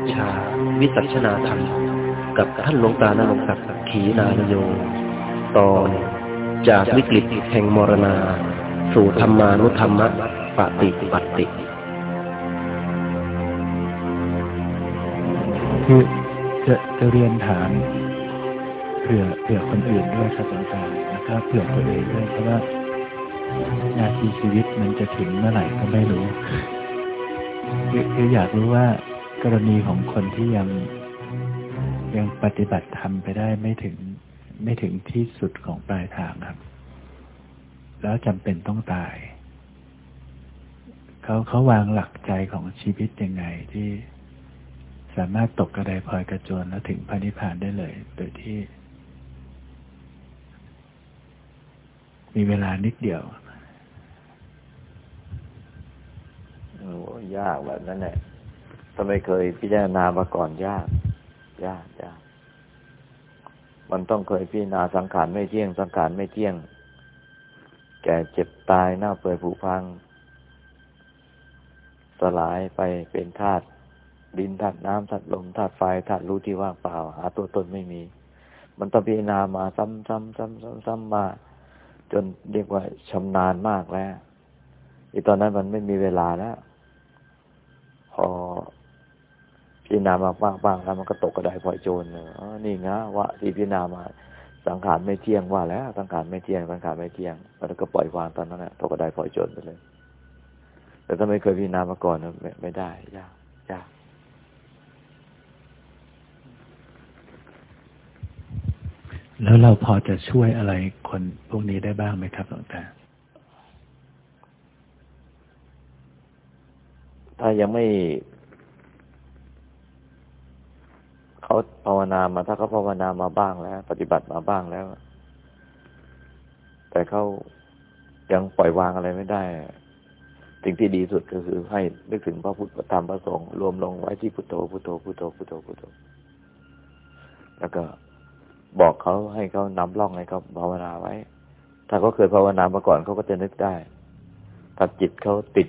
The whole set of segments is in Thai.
ปุจฉาวิสัชนาธรรม กับท่านหลวงตานรงศักดิ์ขีนานโย ตอนจากวิกฤตแห่งมรณา สู่ธรรมานุธรรมะปฏิปัติคือจะจะเรียนถามเผื่อเผื่อคนอื่นด้วยครับหลวงตาแล้วก็เผื่อตัวเองด้วยเพราะว่านาทีชีวิตมันจะถึงเมื่อไหร่ก็ไม่รู้คือคืออยากรู้ว่า กรณีของคนที่ยังยังปฏิบัติธรรมไปได้ไม่ถึงไม่ถึงที่สุดของปลายทางครับ แล้วจำเป็นต้องตาย เขาเขาวางหลักใจของชีวิตยังไงที่สามารถตกกระไดพลอยกระโจนแล้วถึงพระนิพพานได้เลย โดยที่ มีเวลานิดเดียวโอ้ยากแบบนั้นแหละ ถ้าไม่เคยพิจารณามาก่อนยาก ยากยากมันต้องเคยพิจารณาสังขารไม่เที่ยง สังขารไม่เที่ยง แก่เจ็บตายหน้าเปื่อยผุพัง สลายไปเป็นธาตุดินธาตุน้ำธาตุลมธาตุไฟธาตุรู้ที่ว่างเปล่า หาตัวตนไม่มี มันต้องพิจารณามาซ้ำซ้ำซ้ำซ้ำซ้ำมา จนเรียกว่าชำนาญมากแล้วอีตอนนั้นมันไม่มีเวลาแล้ว พอ พิจารณามาบ้างๆแล้วมันก็ตกกระไดพลอยโจรเลยอ๋อนี่งะวะที่พิจารณามาสังขารไม่เที่ยงว่าแล้วสังขารไม่เที่ยงสังขารไม่เที่ยงแล้วก็ปล่อยวางตอนนั้นแหละตกกระไดพลอยโจรไปเลย แต่ถ้าไม่เคยพิจารณามาก่อนไม่ไม่ได้ยากยากแล้วเราพอจะช่วยอะไรคนพวกนี้ได้บ้างไหมครับหลวงตาถ้ายังไม่ เขาภาวนามาถ้าเขาภาวนามาบ้างแล้ว ปฏิบัติมาบ้างแล้ว แต่เขายังปล่อยวางอะไรไม่ได้ สิ่งที่ดีสุดก็คือให้นึกถึงพระพุทธธรรมพระสงฆ์รวมลงไว้ที่พุทโธพุทโธพุทโธพุทโธพุทโธแล้วก็บอกเขาให้เขานำล่องให้เขาภาวนาไว้ ถ้าเขาเคยภาวนามาก่อนเขาก็จะนึกได้ถ้าจิตเขาติด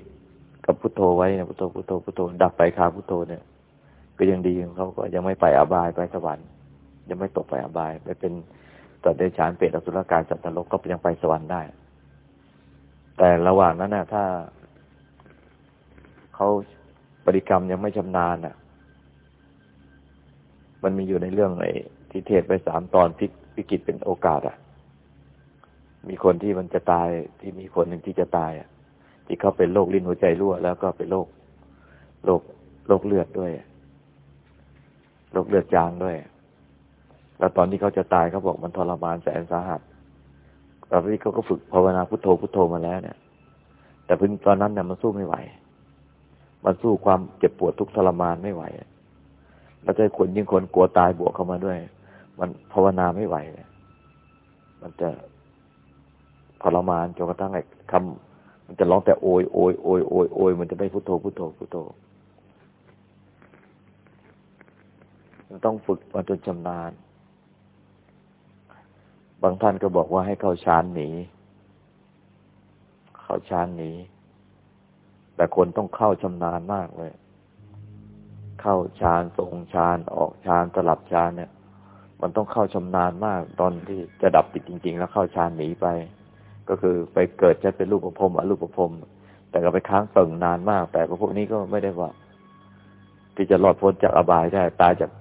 กับพุทโธไว้นะพุทโธพุทโธพุทโธดับไปคาพุทโธเนี่ย ก็ยังดีเขาก็ยังไม่ไปอบายไปสวรรค์ ยังไม่ตกไปอบาย ไปเป็นตัดเดชานเปรตอสุรกายสัตว์นรกก็ยังไปสวรรค์ได้ แต่ระหว่างนั้นนะถ้าเขาปฏิกรรมยังไม่ชำนาญน่ะ มันมีอยู่ในเรื่องไอ้ที่เทศไปสามตอนพิพิกิจเป็นโอกาสอะ มีคนที่มันจะตายที่มีคนหนึ่งที่จะตายอะ ที่เขาเป็นโรคลิ้นหัวใจรั่ว แล้วก็เป็นโรคโรคโรคเลือดด้วย โรคเลือดจางด้วย แล้วตอนที่เขาจะตายเขาบอกมันทรมานแสนสาหัสตอนที่เขาก็ฝึกภาวนาพุทโธพุทโธมาแล้วเนี่ย แต่เพิ่งตอนนั้นเนี่ยมันสู้ไม่ไหว มันสู้ความเจ็บปวดทุกทรมานไม่ไหวแล้วใจคนยิ่งคนกลัวตายบวกเข้ามาด้วย มันภาวนาไม่ไหว มันจะทรมานจนกระทั่งไอ้คำมันจะร้องแต่โอยโอยโอยโอยโอยมันจะไม่พุทโธพุทโธพุทโธมัน ต้องฝึกมาจนชำนาญ บางท่านก็บอกว่าให้เข้าฌานหนี เข้าฌานหนี แต่คนต้องเข้าชำนาญมากเลย เข้าฌานทรงฌานออกฌานสลับฌานเนี่ย มันต้องเข้าชำนาญมาก ตอนที่จะดับติดจริง ๆ แล้วเข้าฌานหนีไป ก็คือไปเกิดจะเป็นรูปภพมอรูปภพมแต่ก็ไปค้างเติ่งนานมาก แต่พวกนี้ก็ไม่ได้ว่าที่จะหลอดพ้นจากอบายได้ตายจาก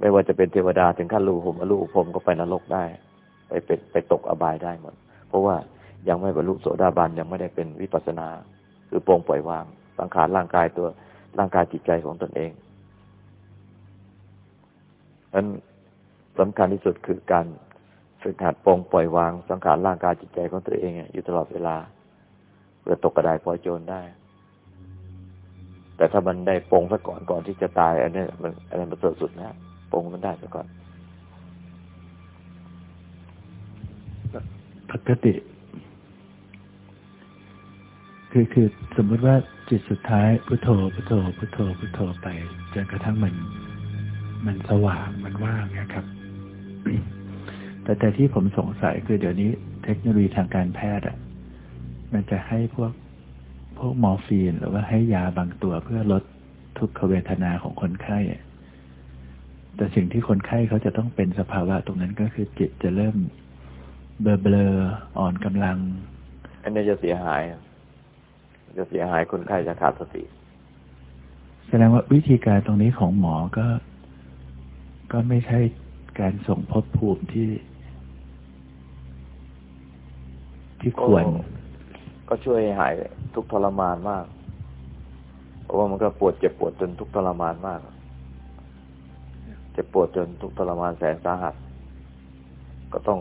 ไม่ว่าจะเป็นเทวดาถึงขั้นรูปภพอรูปภพก็ไปนรกได้ ไปเป็นไปตกอบายได้หมด เพราะว่ายังไม่บรรลุโสดาบันยังไม่ได้เป็นวิปัสนา คือปรงปล่อยวางสังขารร่างกายตัวร่างกายจิตใจของตนเองนั้นสำคัญที่สุดคือการฝึกหัดปรงปล่อยวางสังขารร่างกายจิตใจของตัวเองอยู่ตลอดเวลาเพื่อตกกระไดพลอยโจรได้ แต่ถ้ามันได้ปรงซะก่อนก่อนที่จะตาย อันนี้มันอันนั้นมันสุดสุดนะ ปรงมันได้ซะก่อนปกติ คือคือสมมติว่าจิตสุดท้ายพุทโธพุทโธพุทโธพุทโธไปจนกระทั่งมัน มันสว่างมันว่างนี่ยครับ แต่แต่ที่ผมสงสัยคือเดี๋ยวนี้ เทคโนโลยีทางการแพทย์อะ มันจะให้พวกพวกมอร์ฟีน หรือว่าให้ยาบางตัวเพื่อลดทุกขเวทนาของคนไข้ แต่สิ่งที่คนไข้เขาจะต้องเป็นสภาวะตรงนั้นก็คือจิตจะเริ่มเบลอเบลออ่อนกำลัง อันนี้จะเสียหาย จะเสียหายคนไข้จะขาดสติ แสดงว่าวิธีการตรงนี้ของหมอก็ ก็ไม่ใช่การส่งพบภูมิที่ ที่ควร ก็ช่วยหายทุกทรมานมาก เพราะว่ามันก็ปวดเจ็บปวดจนทุกทรมานมาก เจ็บปวดจนทุกทรมานแสนสาหัส ก็ต้อง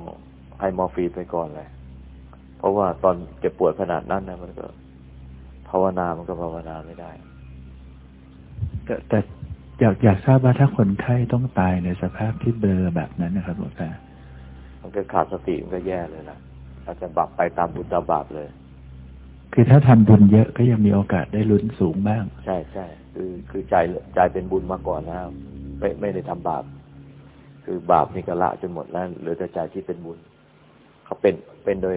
ให้มอร์ฟีนไปก่อนเลย เพราะว่าตอนเจ็บปวดขนาดนั้นนะมันก็ ภาวนา มันก็ภาวนาไม่ได้ แต่แต่อยากอยากทราบว่าถ้าคนไข้ต้องตายในสภาพที่เบลอแบบนั้นนะครับหลวงตามันก็ขาดสติมันก็แย่เลยนะอาจจะบับไปตามบุญตามบาปเลย คือถ้าทำบุญเยอะก็ยังมีโอกาสได้ลุ้นสูงบ้าง ใช่ใช่คือคือใจใจเป็นบุญมาก่อนแล้ว ไม่ไม่ได้ทำบาป คือบาปนี่ก็ละจนหมดแล้วเหลือแต่ใจที่เป็นบุญ เขาเป็นเป็นโดย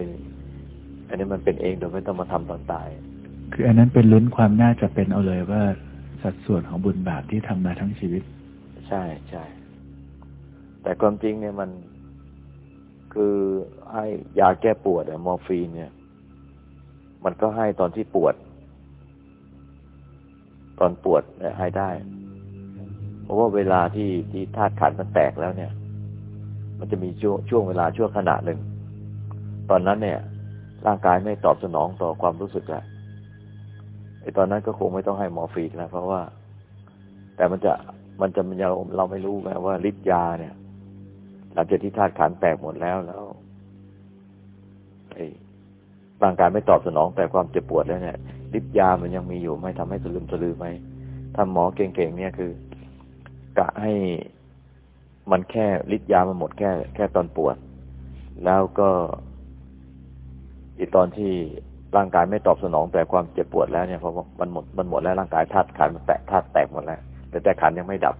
อันนี้มันเป็นเองโดยไม่ต้องมาทำตอนตาย คืออันนั้นเป็นลุ้นความน่าจะเป็นเอาเลยว่าสัดส่วนของบุญบาปที่ทำมาทั้งชีวิต ใช่ใช่แต่ความจริงเนี่ยมันคือให้ยาแก้ปวดอะมอร์ฟีนเนี่ย มันก็ให้ตอนที่ปวด ตอนปวดเนี่ยให้ได้ เพราะว่าเวลาที่ที่ธาตุขันมันแตกแล้วเนี่ย มันจะมีช่วงช่วงเวลาช่วงขณะหนึ่ง ตอนนั้นเนี่ย ร่างกายไม่ตอบสนองต่อความรู้สึกแล้วไอ้ตอนนั้นก็คงไม่ต้องให้มอร์ฟีนแล้วเพราะว่า แต่มันจะมันจะมันเราเราไม่รู้ไงว่าฤทธิ์ยาเนี่ย หลังจากที่ธาตุขันแตกหมดแล้วแล้วไอ้ร่างกายไม่ตอบสนองแต่ความเจ็บปวดแล้วเนี่ยฤทธิ์ยามันยังมีอยู่ไหมทำให้สลืมสลือไหมถ้าหมอเก่งๆเนี่ยคือ กะให้มันแค่ฤทธิ์ยามันหมดแค่แค่ตอนปวด แล้วก็อีตอนที่ร่างกายไม่ตอบสนองแต่ความเจ็บปวดแล้วเนี่ยเพราะมันหมดมันหมดแล้วร่างกายธาตุขันมันแตกธาตุแตกหมดแล้ว แต่แต่ขันยังไม่ดับ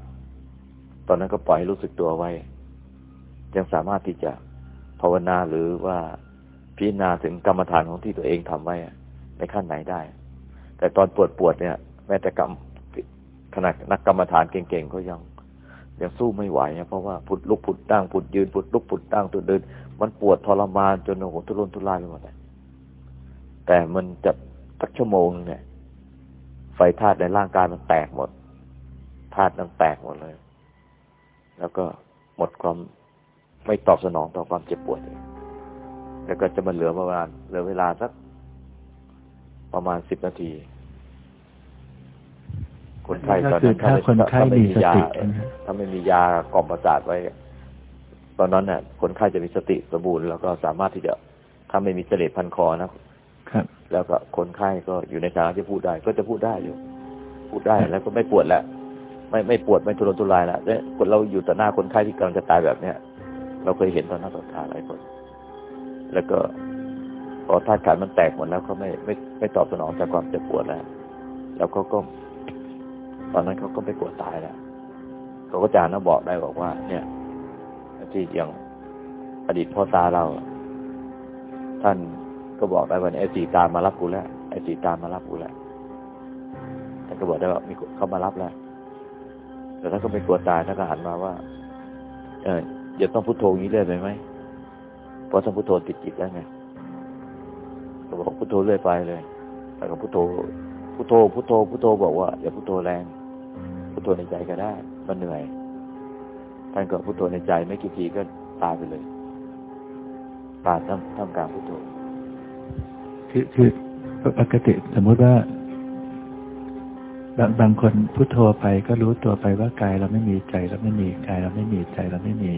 ตอนนั้นก็ปล่อยให้รู้สึกตัวไว้ ยังสามารถที่จะภาวนาหรือว่าพิจารณาถึงกรรมฐานของที่ตัวเองทำไว้ในขั้นไหนได้ แต่ตอนปวดปวดเนี่ย แม้แต่กรรม ขนาดนักกรรมฐานเก่งๆก็ยังยังสู้ไม่ไหวเพราะว่าผุดลุกผุดตั้งผุดยืนผุดลุกผุดตั้งตัวเดิน มันปวดทรมานจนโอ้โหทุรนทุรายไปหมดเลยแต่มันจะสักชั่วโมงเนี่ย ไฟธาตุในร่างกายมันแตกหมดธาตุนั้นแตกหมดเลย แล้วก็หมดความไม่ตอบสนองต่อความเจ็บปวดเลยแล้วก็จะมาเหลือประมาณเหลือเวลาสักประมาณสิบนาที คนไข้ตอนนั้นถ้าคนไข้มีสติถ้าไม่มียากล่อมประสาทไว้ ตอนนั้นเนี่ยคนไข้จะมีสติสมบูรณ์แล้วก็สามารถที่จะถ้าไม่มีเสลดพันคอนะครับ แล้วก็คนไข้ก็อยู่ในสถานะที่พูดได้ ก็จะพูดได้อยู่ พูดได้แล้วก็ไม่ปวดแล้วไม่ไม่ปวดไม่ทุรนทุรายแล้วเนี่ยคนเราอยู่ต่อหน้าคนไข้ที่กำลังจะตายแบบเนี้ยเราเคยเห็นตอนหน้าต่อตาหลายคน แล้วก็พอธาตุขันมันแตกหมดแล้วเขาไม่ไม่ไม่ตอบสนองจากความเจ็บปวดแล้ว แล้วเขาก็ ตอนนั้นเขาก็ไม่กลัวตายแล้วเขาก็จานะบอกได้บอกว่า เนี่ยที่อย่างอดีตพ่อตาเรา ท่านก็บอกได้ว่าไอ้สีตามารับกูแล้วไอ้สีตามารับกูแล้วท่านก็บอกได้ว่ามีเขามารับแล้วแต่ท่านก็ไม่กลัวตายท่านก็หันมาว่า เอออย่าต้องพุโทโธงี้เรื่อยไปไหมเพราะท่านพุโทโธติดจิตแล้วไงก็บอกพุโทโธเรื่อยไปเลยแต่ก็พุโทโธพุโทโธพุโทโธพุโทโธบอกว่าอย่าพุโทโธแรง พุทโธในใจก็ได้ มันเหนื่อย ท่านก็พุทโธในใจไม่กี่ทีก็ตายไปเลย ตายทำทำการพุทโธ คือคือปกติสมมุติว่าบางบางคนพุทโธไปก็รู้ตัวไปว่ากายเราไม่มีใจเราไม่มีกายเราไม่มีใจเราไม่มี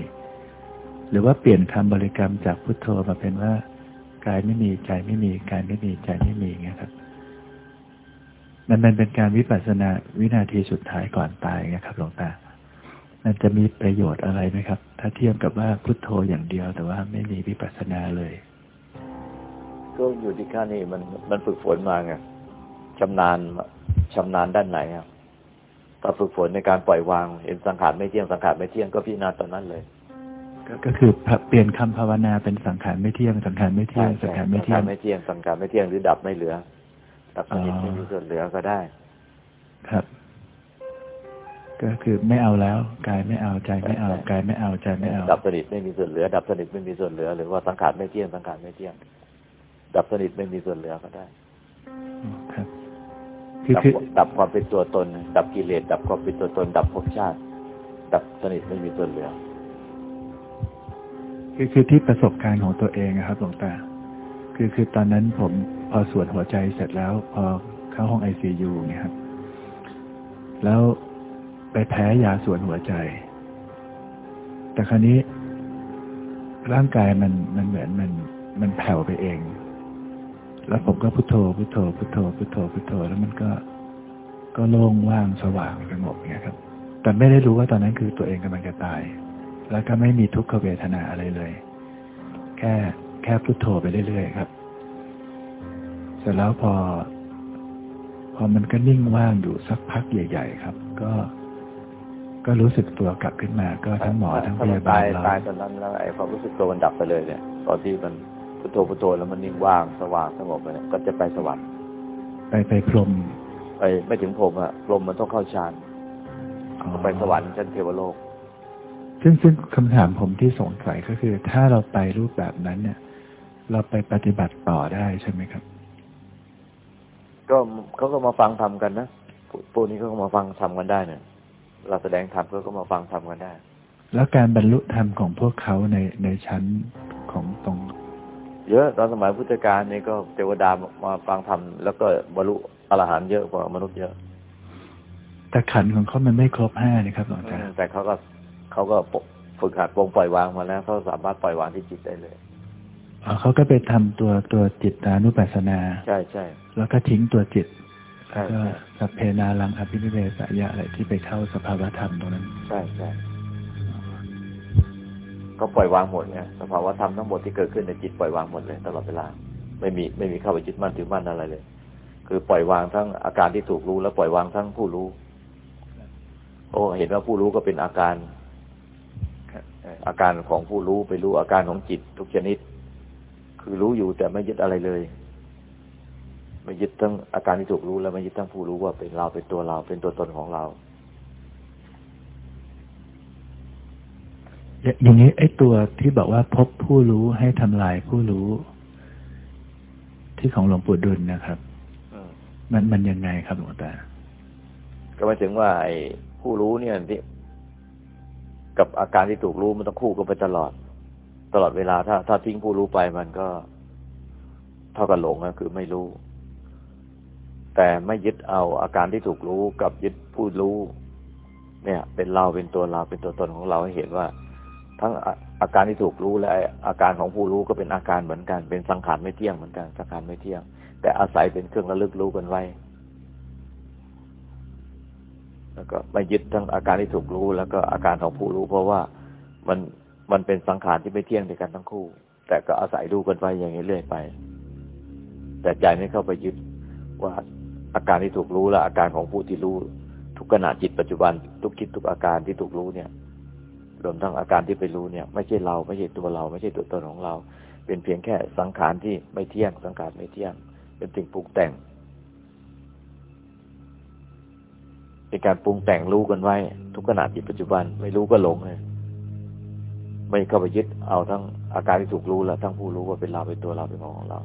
หรือว่าเปลี่ยนคำบริกรรมจากพุทโธมาเป็นว่ากายไม่มีใจไม่มีกายไม่มีใจไม่มีเงี้ยครับ มันมันเป็นการวิปัสสนาวินาทีสุดท้ายก่อนตายนะครับหลวงตา มันจะมีประโยชน์อะไรไหมครับ ถ้าเทียบกับว่าพุทโธอย่างเดียว แต่ว่าไม่มีวิปัสสนาเลย ก็อยู่ที่ข้านี่มันมันฝึกฝนมาไงชำนาญชำนาญด้านไหนครับถ้าฝึกฝนในการปล่อยวาง เห็นสังขารไม่เที่ยงสังขารไม่เที่ยงก็พิจารณาตอนนั้นเลย ก็คือเปลี่ยนคำภาวนาเป็นสังขารไม่เที่ยงสังขารไม่เที่ยงสังขารไม่เที่ยงไม่เที่ยงสังขารไม่เที่ยงหรือดับไม่เหลือ ดับสนิทไม่มีส่วนเหลือก็ได้ ครับ ก็คือไม่เอาแล้วกายไม่เอาใจไม่เอากายไม่เอาใจไม่เอา ดับสนิทไม่มีส่วนเหลือ ดับสนิทไม่มีส่วนเหลือ หรือว่าสังขารไม่เที่ยงสังขารไม่เที่ยง ดับสนิทไม่มีส่วนเหลือก็ได้ ครับคือคือดับความเป็นตัวตน ดับกิเลสดับความเป็นตัวตน ดับภพชาติ ดับสนิทไม่มีส่วนเหลือคือคือที่ประสบการณ์ของตัวเองครับหลวงตาคือคือตอนนั้นผม พอสวดหัวใจเสร็จแล้ว พอเข้าห้องไอซียูเนี่ยครับแล้วไปแพ้ยาสวนหัวใจ แต่คราวนี้ ร่างกายมันมันเหมือนมันมันแผ่วไปเอง แล้วผมก็พุโทโธพุโทโธพุโทโธพุโทโธพุโทโธ แล้วมันก็ก็โล่งว่างสว่างสงบเงี้ยครับ แต่ไม่ได้รู้ว่าตอนนั้นคือตัวเองกำลังจะตาย แล้วก็ไม่มีทุกขเวทนาอะไรเลย แค่แค่พุโทโธไปเรื่อยๆครับ เสร็จแล้วพอ พอมันก็นิ่งว่างอยู่สักพักใหญ่ ๆ ครับ ก็ ก็รู้สึกตัวกลับขึ้นมา ก็ทั้งหมอทั้งพยาบาลเราตายตอนนั้นแล้วไอ้ความรู้สึกตัวมันดับไปเลยเนี่ยตอนที่มันพุทโธพุทโธแล้วมันนิ่งว่างสว่างสงบไปเนี่ยก็จะไปสวรรค์ไปไปพรมไปไม่ถึงพรมอะพรมมันต้องเข้าฌานไปสวรรค์ชั้นเทวโลก ซึ่งซึ่งคำถามผมที่สงสัยก็คือ ถ้าเราไปรูปแบบนั้นเนี่ย เราไปปฏิบัติต่อได้ใช่ไหมครับ ก็เขาก็มาฟังทำกันนะพวกนี้เขาก็มาฟังทำกันได้เนี่ยเราแสดงธรรมก็มาฟังทำกันได้ แล้วการบรรลุธรรมของพวกเขาในในชั้นของตรง เยอะตอนสมัยพุทธกาลนี่ก็เทวดามาฟังธรรมแล้วก็บรรลุอรหันต์เยอะกว่ามนุษย์เยอะแต่ขันของเขามันไม่ครบห้านี่ครับหลวงตาแต่เขาก็เขาก็ฝึกหัดปรงปล่อยวางมาแล้วเขาสามารถปล่อยวางที่จิตได้เลยอ๋อ เขาก็ไปทำตัวตัวจิตตานุปัสสนา ใช่ใช่แล้วก็ทิ้งตัวจิตแล้วก็สัพเพนาลังอภินิเวสยะอะไรที่ไปเข้าสภาวธรรมตรงนั้น ใช่ใช่ก็ปล่อยวางหมดไงสภาวธรรมทั้งหมดที่เกิดขึ้นในจิตปล่อยวางหมดเลยตลอดเวลา ไม่มีไม่มีเข้าไปยึดมั่นถือมั่นอะไรเลย คือปล่อยวางทั้งอาการที่ถูกรู้ แล้วปล่อยวางทั้งผู้รู้ โอ้เห็นว่าผู้รู้ก็เป็นอาการอาการของผู้รู้ไปรู้อาการของจิตทุกชนิด คือรู้อยู่แต่ไม่ยึดอะไรเลย ไม่ยึดทั้งอาการที่ถูกรู้แล้วไม่ยึดทั้งผู้รู้ว่าเป็นเราเป็นตัวเรา เป็นตัวตนของเรา อย่างนี้ไอ้ตัวที่บอกว่าพบผู้รู้ให้ทำลายผู้รู้ ที่ของหลวงปู่ดุลนะครับมันมันยังไงครับหลวงตาก็หมายถึงว่าไอ้ผู้รู้เนี่ยที่กับอาการที่ถูกรู้มันต้องคู่กันไปตลอด ตลอดเวลาถ้า ถ้าทิ้งผู้รู้ไปมันก็เท่ากับหลงนะคือไม่รู้ แต่ไม่ยึดเอาอาการที่ถูกรู้กับยึดผู้รู้ เนี่ย เป็นเราเป็นตัวเราเป็นตัวตนของเราให้เห็นว่า ทั้งอาการที่ถูกรู้และอาการของผู้รู้ก็เป็นอาการเหมือนกัน เป็นสังขารไม่เที่ยงเหมือนกันสังขารไม่เที่ยง แต่อาศัยเป็นเครื่องระลึกรู้กันไว้แล้วก็ไม่ยึดทั้งอาการที่ถูกรู้ แล้วก็อาการของผู้รู้ เพราะว่ามัน มันเป็นสังขารที่ไม่เที่ยงในกันทั้งคู่ แต่ก็อาศัยรู้กันไว้อย่างนี้เรื่อยไป แต่ใจไม่เข้าไปยึดว่าอาการที่ถูกรู้และอาการของผู้ที่รู้ ทุกขณะจิตปัจจุบัน ทุกคิดทุกอาการที่ถูกรู้เนี่ยรวมทั้งอาการที่ไปรู้เนี่ย ไม่ใช่เราไม่ใช่ตัวเรา ไม่ใช่ตัวตนของเรา เป็นเพียงแค่สังขารที่ไม่เที่ยง สังขารไม่เที่ยง เป็นสิ่งปรุงแต่งเป็นการปรุงแต่งรู้กันไว้ ทุกขณะจิตปัจจุบันไม่รู้ก็หลงเลย ไม่เข้าไปยึดเอาทั้งอาการที่ถูกรู้และทั้งผู้รู้ว่าเป็นเราเป็นตัวเราเป็นของเรา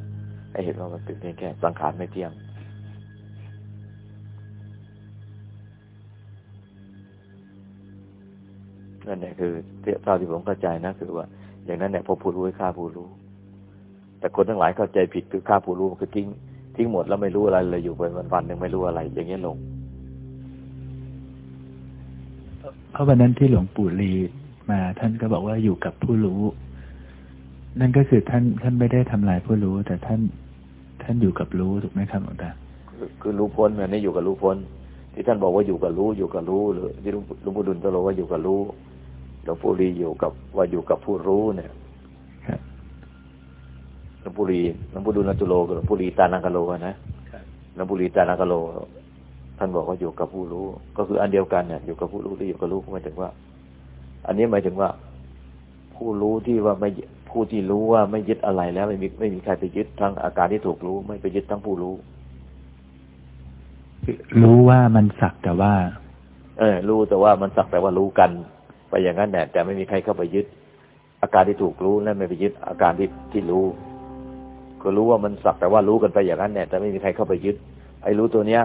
ให้เห็นว่ามันเป็นเพียงแค่สังขารไม่เที่ยงนั่นแหละคือเท่าที่ผมเข้าใจนะคือว่า อย่างนั้นเนี่ยพอผู้รู้ให้ฆ่าผู้รู้ แต่คนทั้งหลายเข้าใจผิดคือฆ่าผู้รู้คือทิ้งทิ้งหมดแล้วไม่รู้อะไรเลยอยู่ไปวันวันหนึ่งไม่รู้อะไร อย่างเงี้ยลงเพราะวันนั้นที่หลวงปู่ลี มา ท่านก็บอกว่าอยู่กับผู้รู้ นั่นก็คือท่านท่านไม่ได้ทำลายผู้รู้ แต่ท่านท่านอยู่กับรู้ถูกไหมครับหลวงตาคือรู้พ้นมันนี่อยู่กับรู้พ้น ที่ท่านบอกว่าอยู่กับรู้อยู่กับรู้หรือที่หลวงปู่ดุลตโลว่าอยู่กับรู้หลวงปู่รีอยู่กับว่าอยู่กับผู้รู้เนี่ยหลวงปู่รีหลวงปู่ดูลนัตุโลกับหลวงปู่รีตานังกโลนะหลวงปู่รีตานังกโลท่านบอกว่าอยู่กับผู้รู้ ก็คืออันเดียวกันเนี่ยอยู่กับผู้รู้ที่อยู่กับรู้หมายถึงว่า อันนี้หมายถึงว่า ผู้รู้ที่ว่าไม่ผู้ที่รู้ว่าไม่ยึดอะไรแล้วไม่มีไม่มีใครไปยึดทั้งอาการที่ถูกรู้ ไม่ไปยึดทั้งผู้รู้ รู้ว่ามันสักแต่ว่า เออ รู้แต่ว่ามันสักแต่ว่ารู้กัน ไปอย่างนั้นแหละแต่ไม่มีใครเข้าไปยึด อาการที่ถูกรู้นั่นไม่ไปยึดอาการที่ที่รู้ก็รู้ว่ามันสักแต่ว่ารู้กันไปอย่างนั้นแหละแต่ไม่มีใครเข้าไปยึด ไอ้รู้ตัวเนี้ย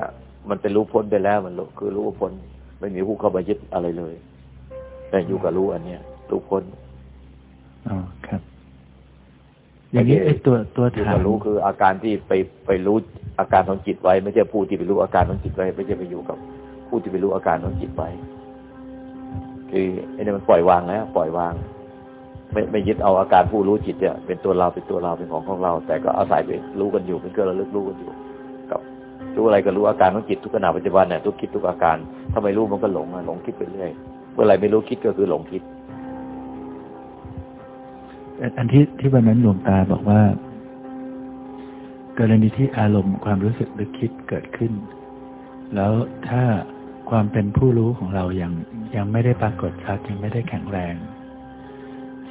มันเป็นรู้พ้นไปแล้วมันคือรู้พ้นไม่มีผู้เข้าไปยึดอะไรเลย แต่อยู่กับรู้อันเนี้ยรู้พ้นอ๋อครับ อย่างนี้ไอ้ตัวตัวฐานรู้คือ อาการที่ไปไปรู้อาการของจิตไว้ ไม่ใช่ผู้ที่ไปรู้อาการของจิตไว้ ไม่ใช่ไปอยู่กับ ผู้ที่ไปรู้อาการของจิตไว้ คือไอ้นี่มันปล่อยวางแล้วปล่อยวาง ไม่ไม่ยึดเอาอาการผู้รู้จิตเนี่ยเป็นตัวเราเป็นตัวเราเป็นของของเรา แต่ก็อาศัยไปรู้กันอยู่เป็นเครื่องระลึกรู้กันอยู่กับรู้อะไรก็รู้อาการของจิตทุกขณะปัจจุบันเนี่ยทุกคิดทุกอาการถ้าไม่รู้มันก็หลงหลงคิดไปเรื่อยเมื่อไรไม่รู้คิดก็คือหลงคิด อันที่ที่วันนั้นหลวงตาบอกว่า กรณีที่อารมณ์ความรู้สึกหรือคิดเกิดขึ้น แล้วถ้าความเป็นผู้รู้ของเรายังยังไม่ได้ปรากฏชัดยังไม่ได้แข็งแรง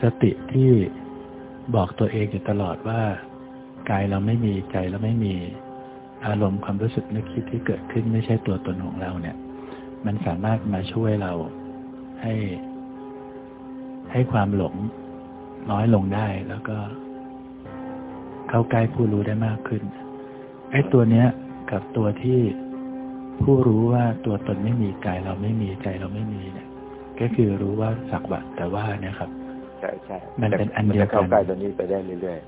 สติที่บอกตัวเองอยู่ตลอดว่ากายเราไม่มีใจเราไม่มีอารมณ์ความรู้สึกนึกคิดที่เกิดขึ้นไม่ใช่ตัวตนของเราเนี่ย มันสามารถมาช่วยเรา ให้ให้ความหลงน้อยลงได้แล้วก็ เข้าใกล้ผู้รู้ได้มากขึ้นไอ้ตัวเนี้ย กับตัวที่ผู้รู้ว่าตัวตนไม่มีกายเราไม่มีใจเราไม่มีเนี่ย ก็คือรู้ว่าสักวัตแต่ว่าเนี่ยครับใช่ใช่มันเป็นอันเดียวกันเข้าใกล้ตัวนี้ไปได้เรื่อย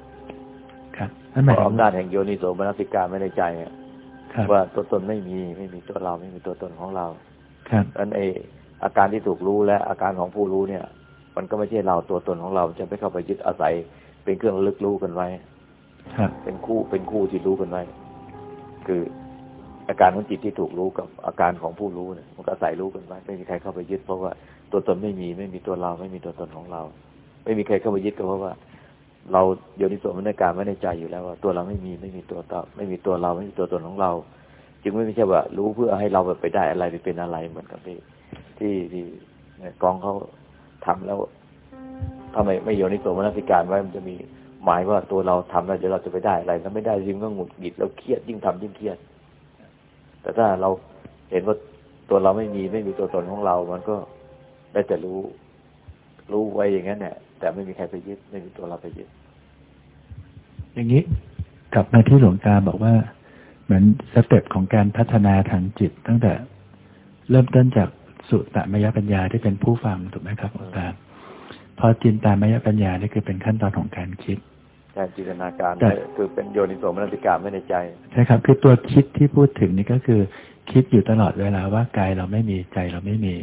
ๆครับนั่นหมายถึงอำนาจแห่งโยนิโสมนสิกาไม่ในใจว่าตัวตนไม่มีไม่มีตัวเราไม่มีตัวตนของเราครับอันเอ อาการที่ถูกรู้และอาการของผู้รู้เนี่ย มันก็ไม่ใช่เราตัวตนของเราจะไม่เข้าไปยึดอาศัย เป็นเครื่องลึกรู้กันไว้เป็นคู่เป็นคู่ที่รู้กันไว้ คืออาการของจิตที่ถูกรู้กับอาการของผู้รู้เนี่ยมันก็อาศัยรู้กันไว้ไม่มีใครเข้าไปยึดเพราะว่าตัวตนไม่มีไม่มีตัวเราไม่มีตัวตนของเรา ไม่มีใครเข้าไปยึดก็เพราะว่า เราโยนิโสมนการไม่ในใจอยู่แล้วว่าตัวเราไม่มีไม่มีตัวตนไม่มีตัวเราไม่มีตัวตนของเรา จึงไม่ใช่ว่ารู้เพื่อให้เราแบบไปได้อะไรไปเป็นอะไรเหมือนกับที่ ที่ที่กองเขาทำแล้วถ้าไม่ไม่โยนิโสมนสิการไว้มันจะมีหมายว่าตัวเราทำแล้วเดี๋ยวเราจะไปได้อะไรถ้าไม่ได้ยิ่งก็หงุดหงิดแล้วเครียดยิ่งทำยิ่งเครียด แต่ถ้าเราเห็นว่าตัวเราไม่มีไม่มีตัวตนของเรา มันก็ได้แต่รู้ รู้ไว้อย่างนั้นเนี่ยแต่ไม่มีใครไปยึดไม่มีตัวเราไปยึดอย่างนี้กลับมาที่หลวงตาบอกว่า เหมือนสเต็ปของการพัฒนาทางจิต ตั้งแต่ เริ่มต้นจาก สุตตมยปัญญาที่เป็นผู้ฟังถูกไหมครับหลวงตาพอจินตามยปัญญานี่คือเป็นขั้นตอนของการคิดการจินตนาการคือเป็นโยนิโสมนสิกาไม่ในใจใช่ครับ คือตัวคิดที่พูดถึงนี่ก็คือ คิดอยู่ตลอดเวลาว่ากายเราไม่มีใจเราไม่มี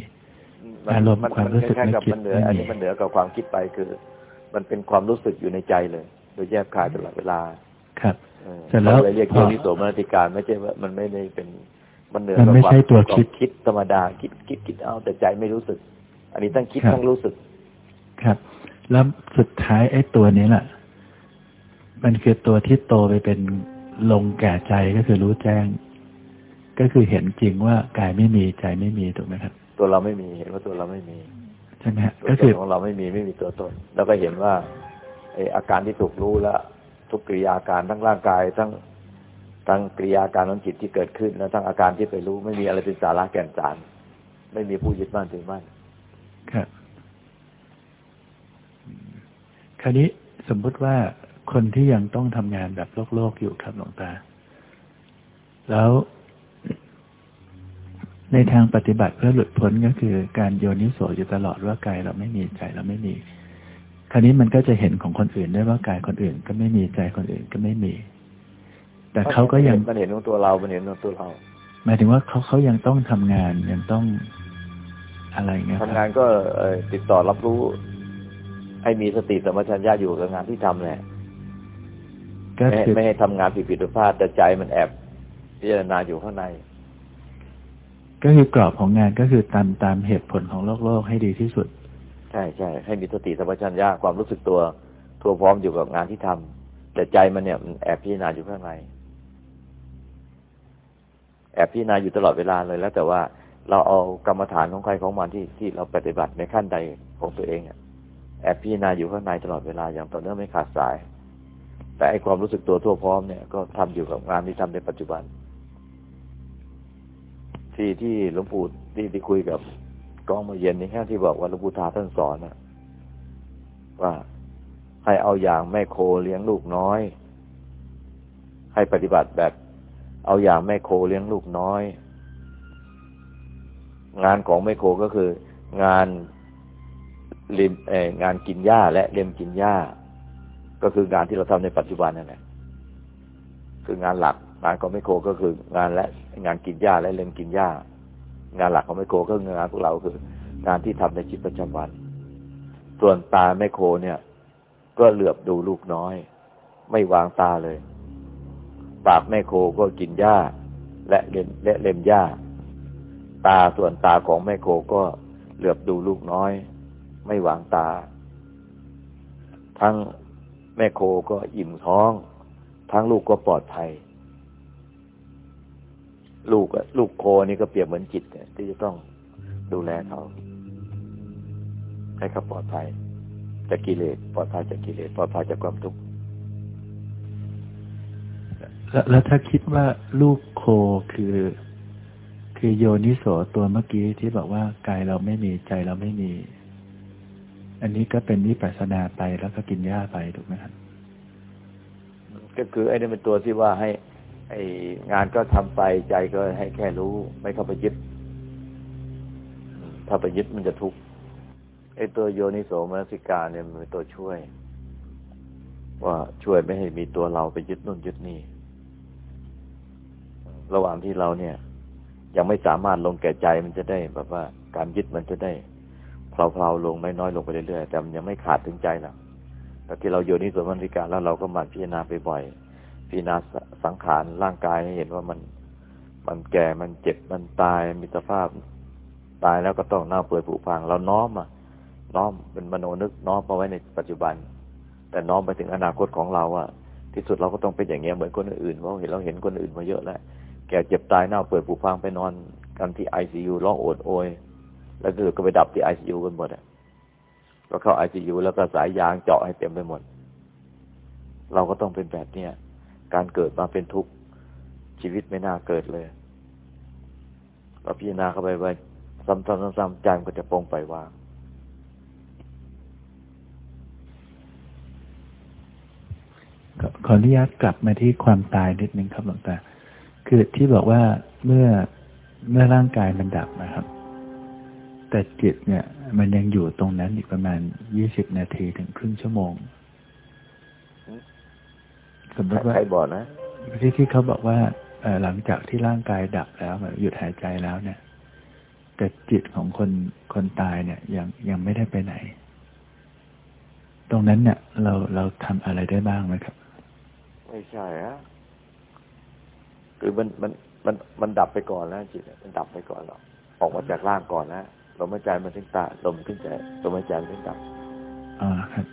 อารมณ์ความรู้สึกไม่คิดไม่มีอันนี้มันเหนือกับความคิดไปคือ มันเป็นความรู้สึกอยู่ในใจเลย โดยแยบคายตลอดเวลา ครับเสร็จแล้วเรียกโยนิโสมนสิการไม่ใช่ว่ามันไม่ได้เป็น มันเหนือมันไม่ใช่ตัวคิดคิดธรรมดา คิดคิดคิดเอาแต่ใจไม่รู้สึก อันนี้ต้องคิดต้องรู้สึก ครับ แล้วสุดท้ายไอ้ตัวนี้แหละมันคือตัวที่โตไปเป็นลงแก่ใจก็คือรู้แจ้ง ก็คือเห็นจริงว่ากายไม่มีใจไม่มีถูกไหมครับ ตัวเราไม่มีเห็นว่าตัวเราไม่มีใช่ไหมก็คือของเราไม่มีไม่มีตัวตน แล้วก็เห็นว่าไออาการที่ถูกรู้แล้วทุกกิริยาการทั้งร่างกายทั้ง ทั้งกิริยาการของจิตที่เกิดขึ้น แล้วทั้งอาการที่ไปรู้ ไม่มีอะไรเป็นสาระแก่นสาร ไม่มีผู้ยึดมั่นถือมั่นครับคราวนี้สมมุติว่าคนที่ยังต้องทำงานแบบโลกโลกอยู่ครับหลวงตา แล้วในทางปฏิบัติเพื่อหลุดพ้นก็คือการโยนิโสอยู่ตลอดว่ากายเราไม่มีใจเราไม่มี คราวนี้มันก็จะเห็นของคนอื่นได้ว่ากายคนอื่นก็ไม่มีใจคนอื่นก็ไม่มี แต่เขาก็ยังมันเห็นของตัวเรา มันเห็นของตัวเรา หมายถึงว่าเขาเขายังต้องทำงานยังต้องอะไรเงี้ยทำงานก็ติดต่อรับรู้ ให้มีสติสมัชัญญาอยู่กับงานที่ทำแหละไม่ไม่ให้ทำงานผิดผิดพลาดแต่ใจมันแอบพิจารณาอยู่ข้างใน ก็คือกรอบของงานก็คือตามตามเหตุผลของโลกโลกให้ดีที่สุด ใช่ใช่ให้มีสติสัมปชัญญะความรู้สึกตัวทั่วพร้อมอยู่กับงานที่ทำแต่ใจมันเนี่ยมันแอบพิจารณาอยู่ข้างในแอบพิจารณาอยู่ตลอดเวลาเลย แล้วแต่ว่าเราเอากรรมฐานของใครของมันที่ที่เราปฏิบัติในขั้นใดของตัวเองแอบพิจารณาอยู่ข้างในตลอดเวลาอย่างต่อเนื่องไม่ขาดสาย แต่ไอความรู้สึกตัวทั่วพร้อมเนี่ยก็ทำอยู่กับงานที่ทำในปัจจุบัน ที่ที่หลวงปู่ที่ที่คุยกับกองมาเย็นนี่แค่ที่บอกว่าหลวงปู่ทาท่านสอนนะว่าให้เอาอย่างแม่โคเลี้ยงลูกน้อย ให้ปฏิบัติแบบ เอาอย่างแม่โคเลี้ยงลูกน้อย งานของแม่โคก็คือ งานริมเองานกินหญ้าและเลียมกินหญ้า ก็คืองานที่เราทำในปัจจุบันนั่นแหละคืองานหลักงานของแม่โคก็คืองานและงานกินหญ้าและเลียมกินหญ้างานหลักของแม่โคก็คืองานพวกเราคืองานที่ทำในชีวิตประจำวัน ส่วนตาแม่โคเนี่ย ก็เหลือบดูลูกน้อย ไม่วางตาเลย ปากแม่โคก็กินหญ้า และเล็มและเล็มหญ้า ตาส่วนตาของแม่โคก็เหลือบดูลูกน้อย ไม่หวางตา ทั้งแม่โคก็อิ่มท้อง ทั้งลูกก็ปลอดภัย ลูกลูกโคนี่ก็เปรียบเหมือนจิตเนี่ยที่จะต้องดูแลเขาให้เขาปลอดภัยจากกิเลสปลอดภัยจากกิเลสปลอดภัยจากความทุกข์ แล้วถ้าคิดว่าลูกโคคือ คือโยนิโสตัวเมื่อกี้ที่บอกว่ากายเราไม่มีใจเราไม่มี อันนี้ก็เป็นวิปัสสนาไปแล้วก็กินหญ้าไปถูกไหมครับก็คือไอ้นี่เป็นตัวที่ว่าให้ไอ้งานก็ทำไปใจก็ให้แค่รู้ ไม่เข้าไปยึด ถ้าไปยึดมันจะทุกข์ไอ้ตัวโยนิโสมนสิกาเนี่ยมันเป็นตัวช่วย ว่าช่วยไม่ให้มีตัวเราไปยึดนู่นยึดนี่ ระหว่างที่เราเนี่ย ยังไม่สามารถลงแก่ใจมันจะได้ แบบว่าการยึดมันจะได้เพลาๆลงไม่น้อยลงไปเรื่อยๆแต่มันยังไม่ขาดถึงใจหรอกแต่ที่เราโยนิโสมนสิการแล้วเราก็มั่นพิจารณาไปบ่อยพิจารณาสังขารร่างกายให้เห็นว่ามันมันแก่มันเจ็บมันตายมีสภาพ ตายแล้วก็ต้องเน่าเปื่อยผุพังเราน้อมอะน้อมเป็นมโนนึกน้อมมาไว้ในปัจจุบัน แต่น้อมไปถึงอนาคตของเราอะที่สุดเราก็ต้องเป็นอย่างเงี้ยเหมือนคนอื่นเพราะเห็นเราเห็นคนอื่นมาเยอะแล้ว แก่เจ็บตายเน่าเปื่อยผุพังไปนอนกันที่ไอซียูร้องโอดโอย แล้วก็ก็ไปดับที่ไอซียูกันหมดอะก็เข้าไอซียูแล้วก็สายยางเจาะให้เต็มไปหมด เราก็ต้องเป็นแบบเนี้ยการเกิดมาเป็นทุกข์ชีวิตไม่น่าเกิดเลยเราพิจารณาเข้าไปไปซ้ำๆซ้ำๆใจมันก็จะปรงไปว่างขอขออนุญาตกลับมาที่ความตายนิดนึงครับหลวงตา คือที่บอกว่าเมื่อเมื่อร่างกายมันดับนะครับ แต่จิตเนี่ย มันยังอยู่ตรงนั้นอีกประมาณยี่สิบนาทีถึงครึ่งชั่วโมงสมมติว่าใครบอกนะที่ที่เขาบอกว่าเอ่อหลังจากที่ร่างกายดับแล้วแบบหยุดหายใจแล้วเนี่ย แต่จิตของคนคนตายเนี่ย ยังยังไม่ได้ไปไหน ตรงนั้นเนี่ย เราเราทำอะไรได้บ้างไหมครับ ไม่ใช่ฮะ คือมันมันมันมันดับไปก่อนแล้วจิตอะมันดับไปก่อนหรอกออกมาจากร่างก่อนแล้วลมหายใจมันถึงตาลมขึ้นใจลมหายใจมันถึงดับอ่าครับ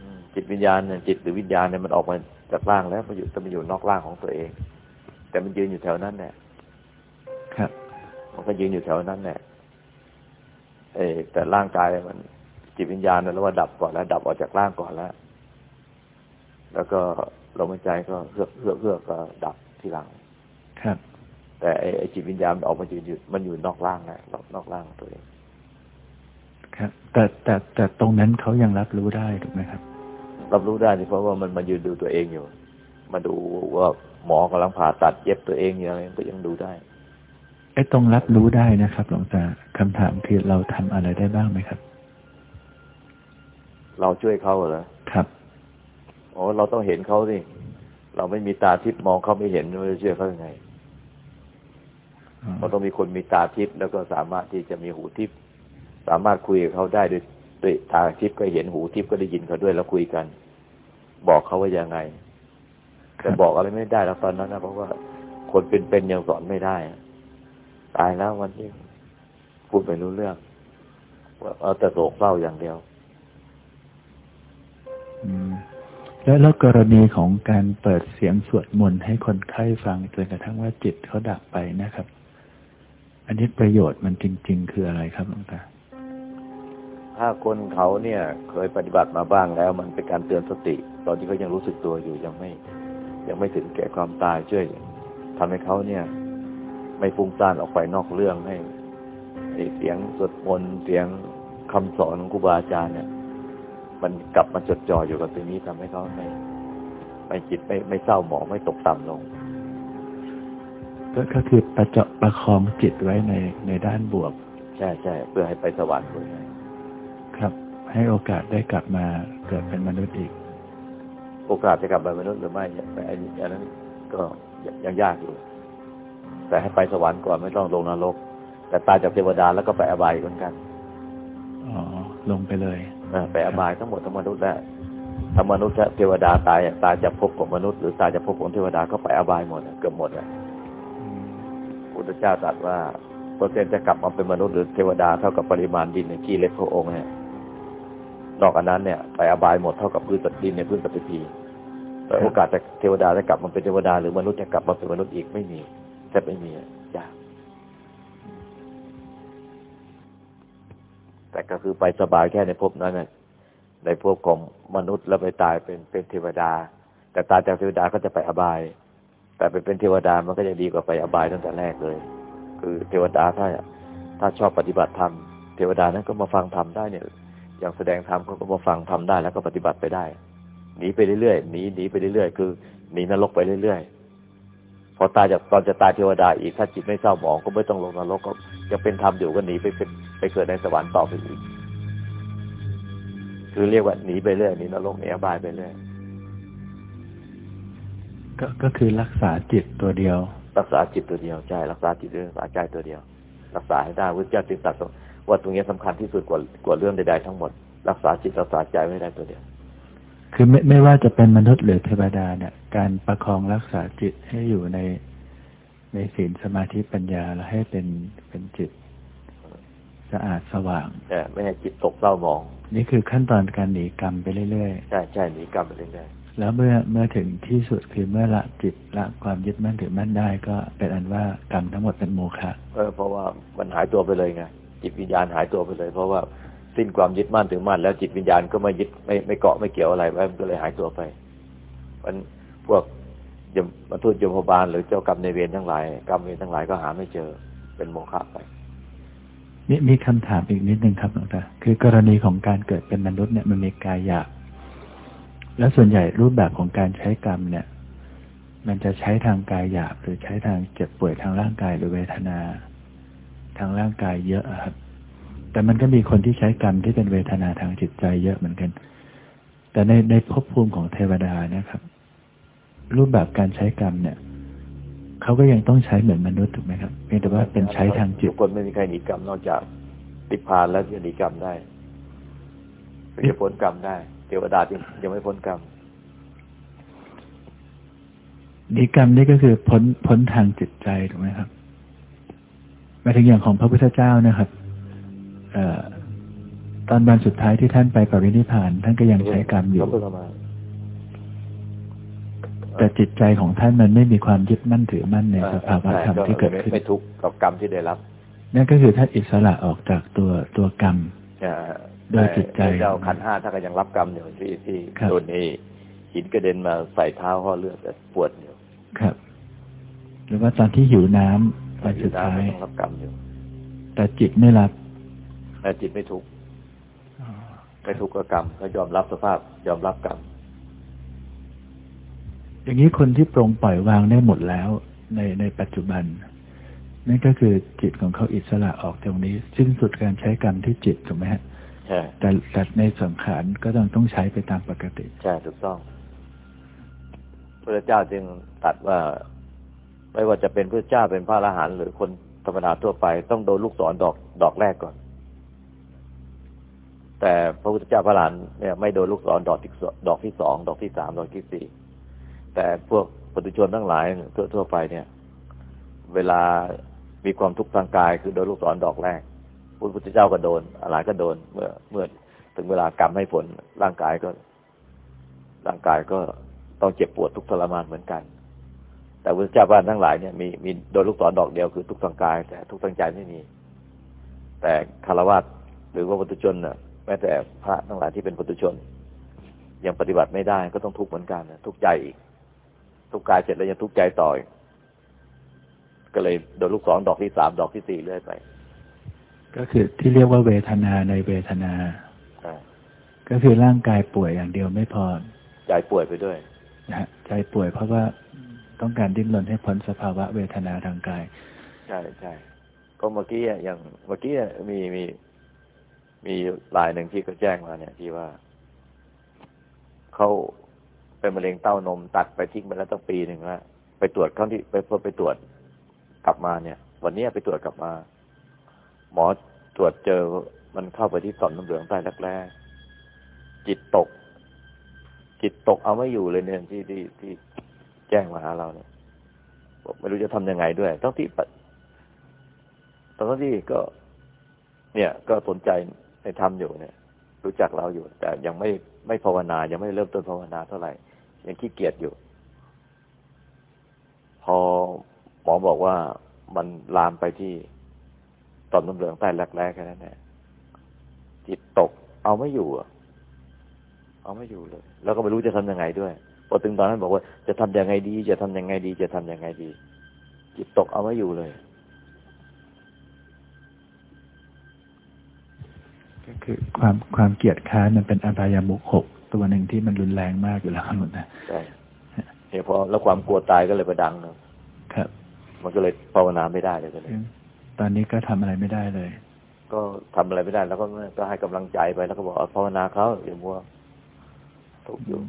อืมจิตวิญญาณเนี่ยจิตหรือวิญญาณเนี่ยมันออกมาจากร่างแล้วมันอยู่แต่มันอยู่นอกร่างของตัวเอง แต่มันยืนอยู่แถวนั้นแหละครับ มันก็ยืนอยู่แถวนั้นแหละเออแต่ร่างกายมัน จิตวิญญาณเนี่ยเราว่าดับก่อนแล้ว ดับออกจากร่างก่อนแล้ว แล้วก็ลมหายใจก็เฮือกเฮือกเฮือกก็ดับ ทีหลัง ครับ แต่ไอ้ไอ้จิตวิญญาณมันออกมายืนอยู่มันอยู่นอกร่างนะนอกนอกร่างของตัวเองครับ แต่แต่แต่ตรงนั้นเขายังรับรู้ได้ถูกไหมครับ รับรู้ได้นี่เพราะว่ามันมายืนดูตัวเองอยู่ มาดูว่าหมอกำลังผ่าตัดเย็บตัวเองอยู่อะไรก็ยังดูได้ไอ้ตรงรับรู้ได้นะครับหลวงตาคำถามคือเราทำอะไรได้บ้างไหมครับ เราช่วยเขาเหรอครับอ๋อเราต้องเห็นเขาสิ เราไม่มีตาทิพย์มองเขาไม่เห็นเราจะเชื่อเขายังไงอ๋อเราต้องมีคนมีตาทิพย์แล้วก็สามารถที่จะมีหูทิพย์สามารถคุยกับเขาได้ด้วยด้วยตาทิพย์ก็เห็นหูทิพย์ก็ได้ยินเขาด้วยแล้วคุยกัน บอกเขาว่ายังไง แต่บอกอะไรไม่ได้แล้วตอนนั้นนะเพราะว่าคนเป็นๆยังสอนไม่ได้อะตายแล้ววันนี้พูดไม่รู้เรื่องว่าเอาแต่โศกเศร้าอย่างเดียว อืม แล้วแล้วกรณีของการเปิดเสียงสวดมนต์ให้คนไข้ฟังจนกระทั่งว่าจิตเขาดับไปนะครับ อันนี้ประโยชน์มันจริง ๆ คืออะไรครับหลวงตาถ้าคนเขาเนี่ย เคยปฏิบัติมาบ้างแล้ว มันเป็นการเตือนสติ ตอนที่เขายังรู้สึกตัวอยู่ยังไม่ ยังไม่ถึงแก่ความตายช่วยทำให้เขาเนี่ย ไม่ฟุ้งซ่านออกไปนอกเรื่องให้เสียงสวดมนต์เสียงคำสอนของครูบาอาจารย์เนี่ย มันกลับมาจดจ่ออยู่กับตรงนี้ทำให้เขาไม่ไม่จิตไม่ไม่เศร้าหมองไม่ตกต่ำลงก็คือประเจาะประคองจิตไว้ในในด้านบวก ใช่ใช่เพื่อให้ไปสวรรค์ด้วยครับ ให้โอกาสได้กลับมาเกิดเป็นมนุษย์อีก โอกาสจะกลับเป็นมนุษย์หรือไม่แต่อันนั้นก็ยังยากอยู่ แต่ให้ไปสวรรค์ก่อนไม่ต้องลงนรก แต่ตายจากเทวดาแล้วก็ไปอบายเหมือนกันอ๋อลงไปเลย ไปอบายทั้งหมดทั้งมนุษย์แล้วถ้ามนุษย์ละเทวดาตายตายจากภพของมนุษย์หรือตายจากภพของเทวดาก็ไปอบายหมดเกือบหมดเลยพุทธเจ้าตรัสว่าเปอร์เซ็นต์จะกลับมาเป็นมนุษย์หรือเทวดาเท่ากับปริมาณดินในกี่เล็บพระองค์เนี่ยนอกอันนั้นเนี่ยไปอบายหมดเท่ากับพื้นดินในพื้นปฏิพีแต่โอกาสจะเทวดาจะกลับมาเป็นเทวดาหรือมนุษย์จะกลับมาเป็นมนุษย์อีกไม่มีแทบไม่มี แต่ก็คือไปสบายแค่ในภพนั้นนะในภพของมนุษย์แล้วไปตายเป็นเป็นเทวดา แต่ตายจากเทวดาก็จะไปอบาย แต่ไปเป็นเทวดามันก็ยังดีกว่าไปอบายตั้งแต่แรกเลย คือเทวดาถ้าถ้าชอบปฏิบัติธรรมเทวดานั้นก็มาฟังธรรมได้เนี่ย อย่างแสดงธรรมเขาก็มาฟังธรรมได้แล้วก็ปฏิบัติไปได้หนีไปเรื่อยๆหนีหนีไปเรื่อยๆคือหนีนรกไปเรื่อยๆ อตายจากตอนจะตายเทวดาอีกถ้าจิตไม่เศร้าหมองก็ไม่ต้องลงนรกก็จะเป็นธรรมอยู่ก็หนีไปเป็นไปเกิดในสวรรค์ต่อไปอีก คือเรียกว่าหนีไปเรื่อยหนีนรกหนีอบายไปเรื่อยก็ก็คือรักษาจิตตัวเดียว รักษาจิตตัวเดียวใช่รักษาจิตรักษาใจตัวเดียว รักษาให้ได้พุทธเจ้าจึงตรัสว่าตรงนี้สำคัญที่สุดกว่ากว่าเรื่องใดๆทั้งหมด รักษาจิตรักษาใจไม่ได้ตัวเดียว คือไม่ไม่ว่าจะเป็นมนุษย์หรือเทวดาเนี่ย การประคองรักษาจิตให้อยู่ในในศีลสมาธิปัญญาแล้วให้เป็นเป็นจิตสะอาดสว่างแต่ไม่ให้จิตตกเศร้าหมอง นี่คือขั้นตอนการหนีกรรมไปเรื่อยๆใช่ใช่หนีกรรมไปเรื่อยๆแล้วเมื่อเมื่อถึงที่สุดคือเมื่อละจิตละความยึดมั่นถือมั่นได้ก็เป็นอันว่ากรรมทั้งหมดเป็นโมฆะเออเพราะว่ามันหายตัวไปเลยไงจิตวิญญาณหายตัวไปเลย เพราะว่า สิ้นความยึดมั่นถือมั่นแล้วจิตวิญญาณก็ไม่ยึดไม่ไม่เกาะไม่เกี่ยวอะไรไว้มันก็เลยหายตัวไปมันพวกยมมาทูตยมพบาลหรือเจ้ากรรมในเวรทั้งหลายกรรมเวรทั้งหลายก็หาไม่เจอเป็นโมฆะไปมีมีคำถามอีกนิดนึงครับหลวงตาคือกรณีของการเกิดเป็นมนุษย์เนี่ยมันมีกายหยาบแล้วส่วนใหญ่รูปแบบของการใช้กรรมเนี่ย มันจะใช้ทางกายหยาบ หรือใช้ทางเจ็บป่วยทางร่างกายหรือเวทนา ทางร่างกายเยอะครับ แต่มันก็มีคนที่ใช้กรรมที่เป็นเวทนาทางจิตใจเยอะเหมือนกัน แต่ในในภพภูมิของเทวดานะครับ รูปแบบการใช้กรรมเนี่ยเขาก็ยังต้องใช้เหมือนมนุษย์ถูกไหมครับเพียงแต่ว่าเป็นใช้ทางจิตทุกคนไม่มีใครหนีกรรมนอกจากติพานแล้วจะหนีกรรมได้จะพ้นกรรมได้ เทวดาที่ยังไม่พ้นกรรมหนีกรรมนี่ก็คือพ้นพ้นทางจิตใจถูกไหมครับมาถึงอย่างของพระพุทธเจ้านะครับ ตอนวันสุดท้ายที่ท่านไปปรินิพาน ท่านก็ยังใช้กรรมอยู่แต่จิตใจของท่านมันไม่มีความยึดมั่นถือมั่นในสภาวะธรรมที่เกิดขึ้นไม่ทุกข์กับกรรมที่ได้รับ นั่นก็คือท่านอิสระออกจากตัวตัวกรรมโดยจิตใจเจ้าขันห้าถ้าก็ยังรับกรรมอยู่ที่ที่โดนนี้หินกระเด็นมาใส่เท้าห่อเลือดปวดอยู่ครับ หรือว่าตอนที่หิวน้ำวันสุดท้ายรับกรรมอยู่แต่จิตไม่รับ แต่จิตไม่ทุกข์ไม่ทุกข์กับกรรมก็ยอมรับสภาพ ยอมรับกรรมอย่างนี้คนที่ปรงปล่อยวางได้หมดแล้วในในปัจจุบัน นั่นก็คือจิตของเขาอิสระออกตรงนี้ซึ่งสุดการใช้กรรมที่จิตถูกไหมฮะใช่แต่แต่ในสังขารก็ต้องต้องใช้ไปตามปกติใช่ถูกต้องพระเจ้าจึงตัดว่า ไม่ว่าจะเป็นพระเจ้าเป็นพระอรหันต์หรือคนธรรมดาทั่วไป ต้องโดนลูกศรดอกดอกแรกก่อน แต่พระพุทธเจ้าพระหลานเนี่ยไม่โดนลูกศรดอกที่ดอกที่สองดอกที่สามดอกที่สี่แต่พวกปุถุชนทั้งหลายทั่วทั่วไปเนี่ย เวลามีความทุกข์ทางกายคือโดนลูกศรดอกแรกพระพุทธเจ้าก็โดนอะไรก็โดนเมื่อเมื่อถึงเวลากรรมให้ผลร่างกายก็ ร่างกายก็ต้องเจ็บปวดทุกทรมานเหมือนกัน แต่พระเจ้าบ้านทั้งหลายเนี่ยมีมีโดนลูกศรดอกเดียวคือทุกทางกาย แต่ทุกทางใจไม่มี แต่คารวะหรือว่าปุถุชนเน่ะ แม้แต่พระทั้งหลายที่เป็นปุถุชน ยังปฏิบัติไม่ได้ก็ต้องทุกข์เหมือนกันทุกข์ใจอีก ทุกข์กายเสร็จแล้วยังทุกข์ใจต่อก็เลยโดนลูกสองดอกที่สามดอกที่สี่เรื่อยไป ก็คือที่เรียกว่าเวทนาในเวทนาก็คือร่างกายป่วยอย่างเดียวไม่พอใจป่วยไปด้วยนะฮะใจป่วยเพราะว่าต้องการดิ้นรนให้พ้นสภาวะเวทนาทางกาย ใช่ใช่ก็เมื่อกี้อย่างเมื่อกี้มีมี มีรายหนึ่งที่เขาแจ้งมาเนี่ย ที่ว่าเขาเป็นมะเร็งเต้านมตัดไปทิ้งไปแล้วตั้งปีหนึ่งแล้วไปตรวจครั้งที่ไปพอไปตรวจกลับมาเนี่ย วันนี้ไปตรวจกลับมา หมอตรวจเจอมันเข้าไปที่ต่อมน้ำเหลืองใต้รักแร้จิตตก จิตตกเอาไม่อยู่เลยเนี่ยที่ที่ที่แจ้งมาหาเราเนี่ยบอกไม่รู้จะทํำยังไงด้วยต้องที่ตอนที่ก็ เนี่ย ก็สนใจ ในธรรมอยู่เนี่ย รู้จักเราอยู่ แต่ยังไม่ไม่ภาวนา ยังไม่เริ่มต้นภาวนาเท่าไหร่ ยังขี้เกียจอยู่ พอหมอบอกว่ามันลามไปที่ต่อมน้ำเหลืองใต้รักแร้แค่นั้นแหละจิตตก เอาไม่อยู่อะเอาไม่อยู่เลย แล้วก็ไม่รู้จะทํำยังไงด้วย พอถึงตอนนั้นบอกว่าจะทำยังไงดี จะทำยังไงดี จะทำยังไงดี จิตตกเอาไม่อยู่เลย ก็คือความความเกลียดค้านมันเป็นอบายามุขหกตัวหนึ่งที่มันรุนแรงมากอยู่แล้วครับนะใช่เี่ยพอแล้วความกลัวตายก็เลยไปดังครับ มันก็เลยภาวนาไม่ได้เลยเลยตอนนี้ก็ทำอะไรไม่ได้เลย ก็ทำอะไรไม่ได้ แล้วก็ก็ให้กำลังใจไปแล้วก็บอกภาวนาเขาอย่ามัวถูกอยู่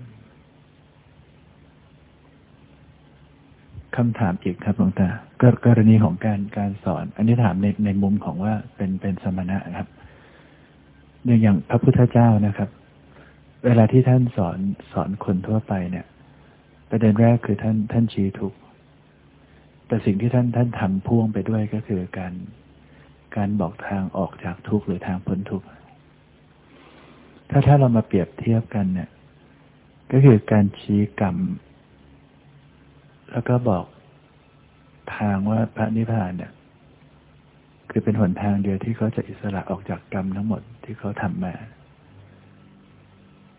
คำถามอีกครับหลวงตาก็กรณีของการการสอน อันนี้ถามในในมุมของว่าเป็นเป็นสมณะครับ อย่างอย่างพระพุทธเจ้านะครับ เวลาที่ท่านสอนสอนคนทั่วไปเนี่ย ประเด็นแรกคือท่านท่านชี้ทุกแต่สิ่งที่ท่านท่านทำพ่วงไปด้วยก็คือการการบอกทางออกจากทุกข์หรือทางพ้นทุกข์ถ้าถ้าเรามาเปรียบเทียบกันเนี่ย ก็คือการชี้กรรม แล้วก็บอกทางว่าพระนิพพานเนี่ย คือเป็นหนทางเดียวที่เขาจะอิสระออกจากกรรมทั้งหมด ที่เขาทำมา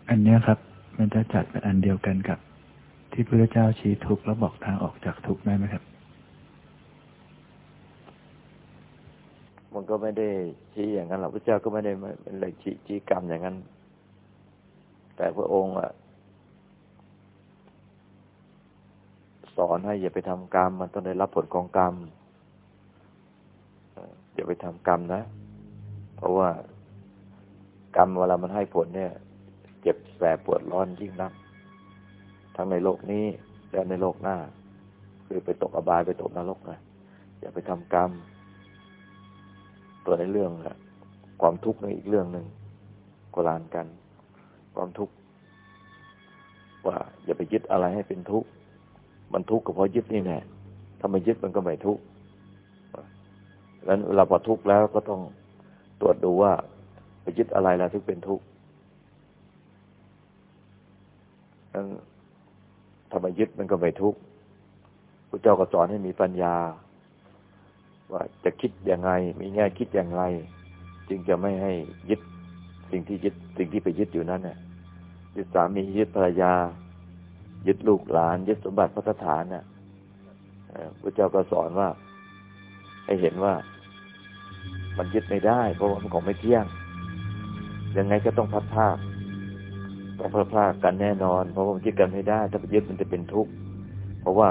อันนี้ครับ มันจะจัดเป็นอันเดียวกันกับ ที่พระเจ้าชี้ทุกข์แล้วบอกทางออกจากทุกข์ได้ไหมครับ มันก็ไม่ได้ชี้อย่างนั้นหรอกพระเจ้าก็ไม่ได้เป็นเลยชี้ชี้กรรมอย่างนั้น แต่พระองค์อะสอนให้อย่าไปทำกรรม มันต้องได้รับผลของกรรมอย่าไปทำกรรมนะ เพราะว่า กรรมเวลามันให้ผลเนี่ย เจ็บแสบปวดร้อนยิ่งนัก ทั้งในโลกนี้และในโลกหน้า คือไปตกอบายไปตกนรกนะอย่าไปทำกรรม ตัวในเรื่องะความทุกข์ในอีกเรื่องหนึ่งกลานกัน ความทุกข์ว่าอย่าไปยึดอะไรให้เป็นทุกข์มันทุกข์ก็เพราะยึดนี่แน่ถ้าไม่ยึดมันก็ไม่ทุกข์แล้วเราพอทุกข์แล้วก็ต้องตรวจดูว่า ไปยึดอะไรแล้วถึงเป็นทุกข์นั้นถ้าไมยึดมันก็ไม่ทุกข์พระเจ้าก็สอนให้มีปัญญา ว่าจะคิดยังไง มีแง่คิดอย่างไร จึงจะไม่ให้ยึดสิ่งที่ยึดสิ่งที่ไปยึดอยู่นั้นเนี่ยยึดสามียึดภรรยา ยึดลูกหลาน ยึดสมบัติพระสถานเนี่ยพระเจ้าก็สอนว่า ให้เห็นว่า มันยึดไม่ได้ เพราะว่ามันของไม่เที่ยง ยังไงก็ต้องพัดพาคต้องพัดพาคกันแน่นอน เพราะว่ามันยึดกันไม่ได้ ถ้าไปยึดมันจะเป็นทุกข์เพราะว่า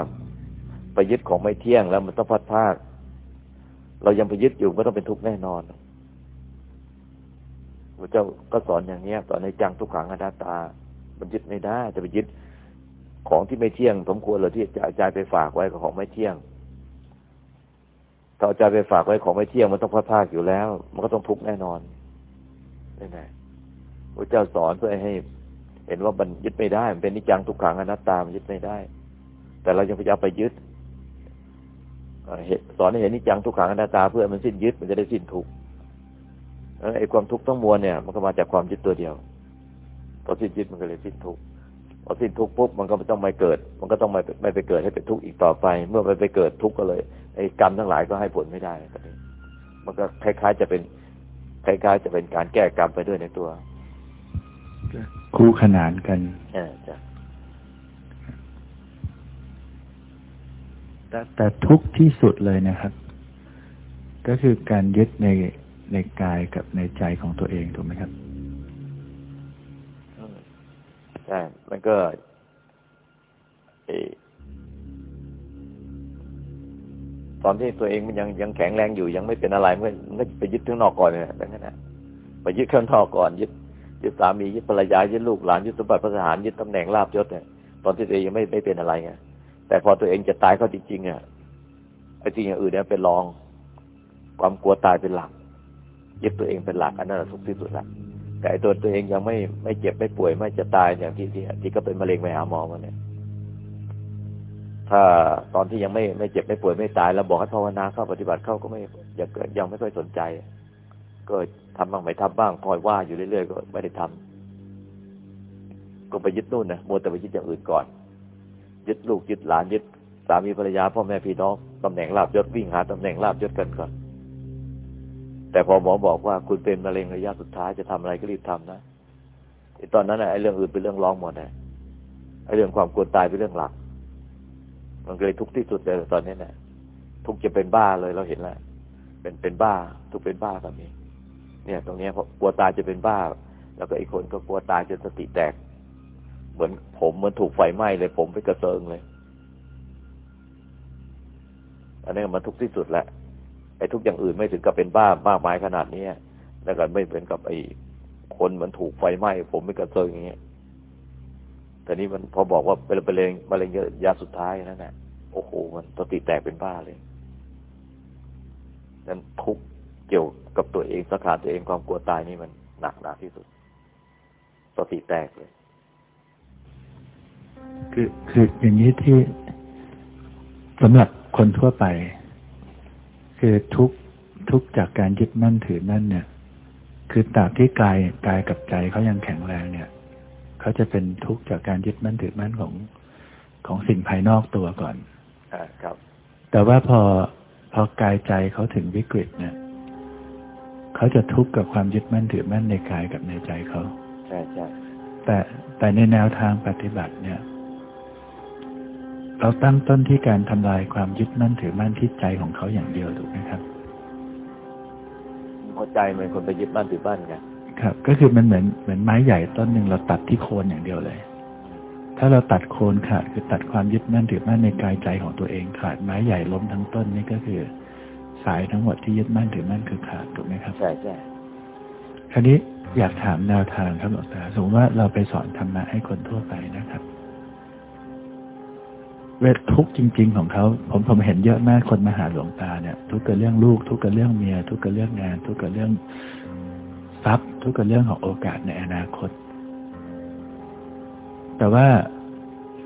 ไปยึดของไม่เที่ยงแล้วมันต้องพัดพาค เรายังไปยึดอยู่ก็ต้องเป็นทุกข์แน่นอนพระเจ้าก็สอนอย่างเนี้ยสอนในจังทุกขังอนัตตา มันยึดไม่ได้ จะไปยึดของที่ไม่เที่ยง สมควรเลยที่จะอาจารย์ไปฝากไว้กับของไม่เที่ยงถ้าอาใจไปฝากไว้ของไม่เที่ยงมันต้องพัดพากอยู่แล้ว มันก็ต้องทุกข์แน่นอน นี่ไงพระเจ้าสอนเพื่อให้ เห็นว่ามันยึดไม่ได้ มันเป็นนิจังทุกขังอนัตตามันยึดไม่ได้ แต่เรายังพยายามไปยึดสอนให้เห็นนิจังทุกขังอนัตตาเพื่อมันสิ้นยึดมันจะได้สิ้นทุกข์ไอ้ความทุกข์ทั้งมวลเนี่ย มันก็มาจากความยึดตัวเดียวพอสิ้นยึดมันก็เลยสิ้นทุกข์พอสิ้นทุกข์ปุ๊บมันก็ไม่ต้องไม่เกิด มันก็ต้องไม่ไม่ไปเกิดให้เป็นทุกข์อีกต่อไป เมื่อไปไปเกิดทุกข์ก็เลยไอ้กรรมทั้งหลายก็ให้ผลไม่ได้มันก็คล้ายๆจะเป็น คล้ายๆจะเป็นการแก้กรรมไปด้วยในตัว คู่ขนานกันเออจ้ะแต่แต่แต่ทุกที่สุดเลยนะครับ ก็คือการยึดในในกายกับในใจของตัวเองถูกไหมครับใช่มันก็ ตอนที่ตัวเองมันยังยังแข็งแรงอยู่ยังไม่เป็นอะไรเมื่อไม่ไปยึดข้างนอกก่อนเนี่ยดังนั้นนะไปยึดข้างนอกก่อนยึดยึดสามียึดภรรยายึดลูกหลานยึดสมบัติพระทหารยึดตำแหน่งลาบยศเนี่ยตอนที่ตัวเองยังไม่ไม่เป็นอะไรไงแต่พอตัวเองจะตายเขาจริงๆอะไอ้จริงอย่างอื่นเนี่ยเป็นรอง ความกลัวตายเป็นหลักยึดตัวเองเป็นหลักอันนั้นสุขที่สุดละแต่ไอ้ตัวตัวเองยังไม่ไม่เจ็บไม่ป่วยไม่จะตายอย่างที่ที่ที่ก็เป็นมะเร็งไปหาหมอมาเนี่ย ถ้าตอนที่ยังไม่ไม่เจ็บไม่ป่วยไม่ตายแล้วบอกให้ภาวนาเข้าปฏิบัติเข้าก็ไม่ยังเกิดยังไม่ค่อยสนใจ ก็ทำบ้างไม่ทำบ้างคอยว่าอยู่เรื่อยๆก็ไม่ได้ทำก็ไปยึดนู่นนะมัวแต่ไปยึดอย่างอื่นก่อน ยึดลูกยึดหลานยึดสามีภรรยาพ่อแม่พี่น้องตำแหน่งลาบยศวิ่งหาตำแหน่งลาบยศกันก่อน แต่พอหมอบอกว่าคุณเป็นมะเร็งระยะสุดท้ายจะทำอะไรก็รีบทำนะตอนนั้นไอ้เรื่องอื่นเป็นเรื่องร้องหมดนะไอ้เรื่องความกลัวตายเป็นเรื่องหลัก มันเลยทุกข์ที่สุดเลยตอนนี้เนะทุกจะเป็นบ้าเลยเราเห็นแล้วเป็นเป็นบ้า ทุกเป็นบ้าแบบนี้เนี่ย ตรงนี้พอกลัวตายจะเป็นบ้า แล้วก็อีกคนก็กลัวตายจนสติแตก เหมือนผมเหมือนถูกไฟไหม้เลย ผมไปกระเซิงเลย อันนี้มันทุกข์ที่สุดแล้วไอ้ทุกอย่างอื่นไม่ถึงกับเป็นบ้ามากมายขนาดนี้แล้วก็ไม่เป็นกับไอ้คนเหมันถูกไฟไหม้ผมไม่กระเซิงอย่างเงี้ย แต่นี้มันพอบอกว่าเป็นมะเร็งมะเร็งยาสุดท้ายนั่นแหละโอ้โหมันสติแตกเป็นบ้าเลยนั้นทุกเกี่ยวกับตัวเองสังขารตัวเองความกลัวตายนี่มันหนักหนาที่สุดสติแตกเลย คือคืออย่างนี้ที่สำหรับคนทั่วไป คือทุกทุกจากการยึดมั่นถือมั่นเนี่ย คือตราบที่กายกายกับใจเขายังแข็งแรงเนี่ย เขาจะเป็นทุกข์จากการยึดมั่นถือมั่นของของสิ่งภายนอกตัวก่อนอครับ แต่ว่าพอพอกายใจเขาถึงวิกฤตเนี่ยเขาจะทุกข์กับความยึดมั่นถือมั่นในกายกับในใจเขาใช่ใช่แต่แต่ในแนวทางปฏิบัติเนี่ย เราตั้งต้นที่การทำลายความยึดมั่นถือมั่นที่ใจของเขาอย่างเดียวถูกไหมครับพอใจเหมือนคนไปยึดมั่นถือมั่นไง ครับ ก็คือมันเหมือนเหมือนไม้ใหญ่ต้นหนึ่งเราตัดที่โคนอย่างเดียวเลย ถ้าเราตัดโคนขาดคือตัดความยึดมั่นถือมั่นในกายใจของตัวเองขาดไม้ใหญ่ล้มทั้งต้นนี่ก็คือสายทั้งหมดที่ยึดมั่นถือมั่นคือขาดถูกไหมครับใช่ใช่คราวนี้อยากถามแนวทางครับหลวงตาสมมติว่าเราไปสอนธรรมะให้คนทั่วไปนะครับเวททุกจริง ๆ ของเขาผมผมเห็นเยอะมากคนมาหาหลวงตาเนี่ย ทุกกับเรื่องลูก ทุกกับเรื่องเมีย ทุกกับเรื่องงาน ทุกกับเรื่อง ทรัพย์ทุกกับเรื่องของโอกาสในอนาคต แต่ว่า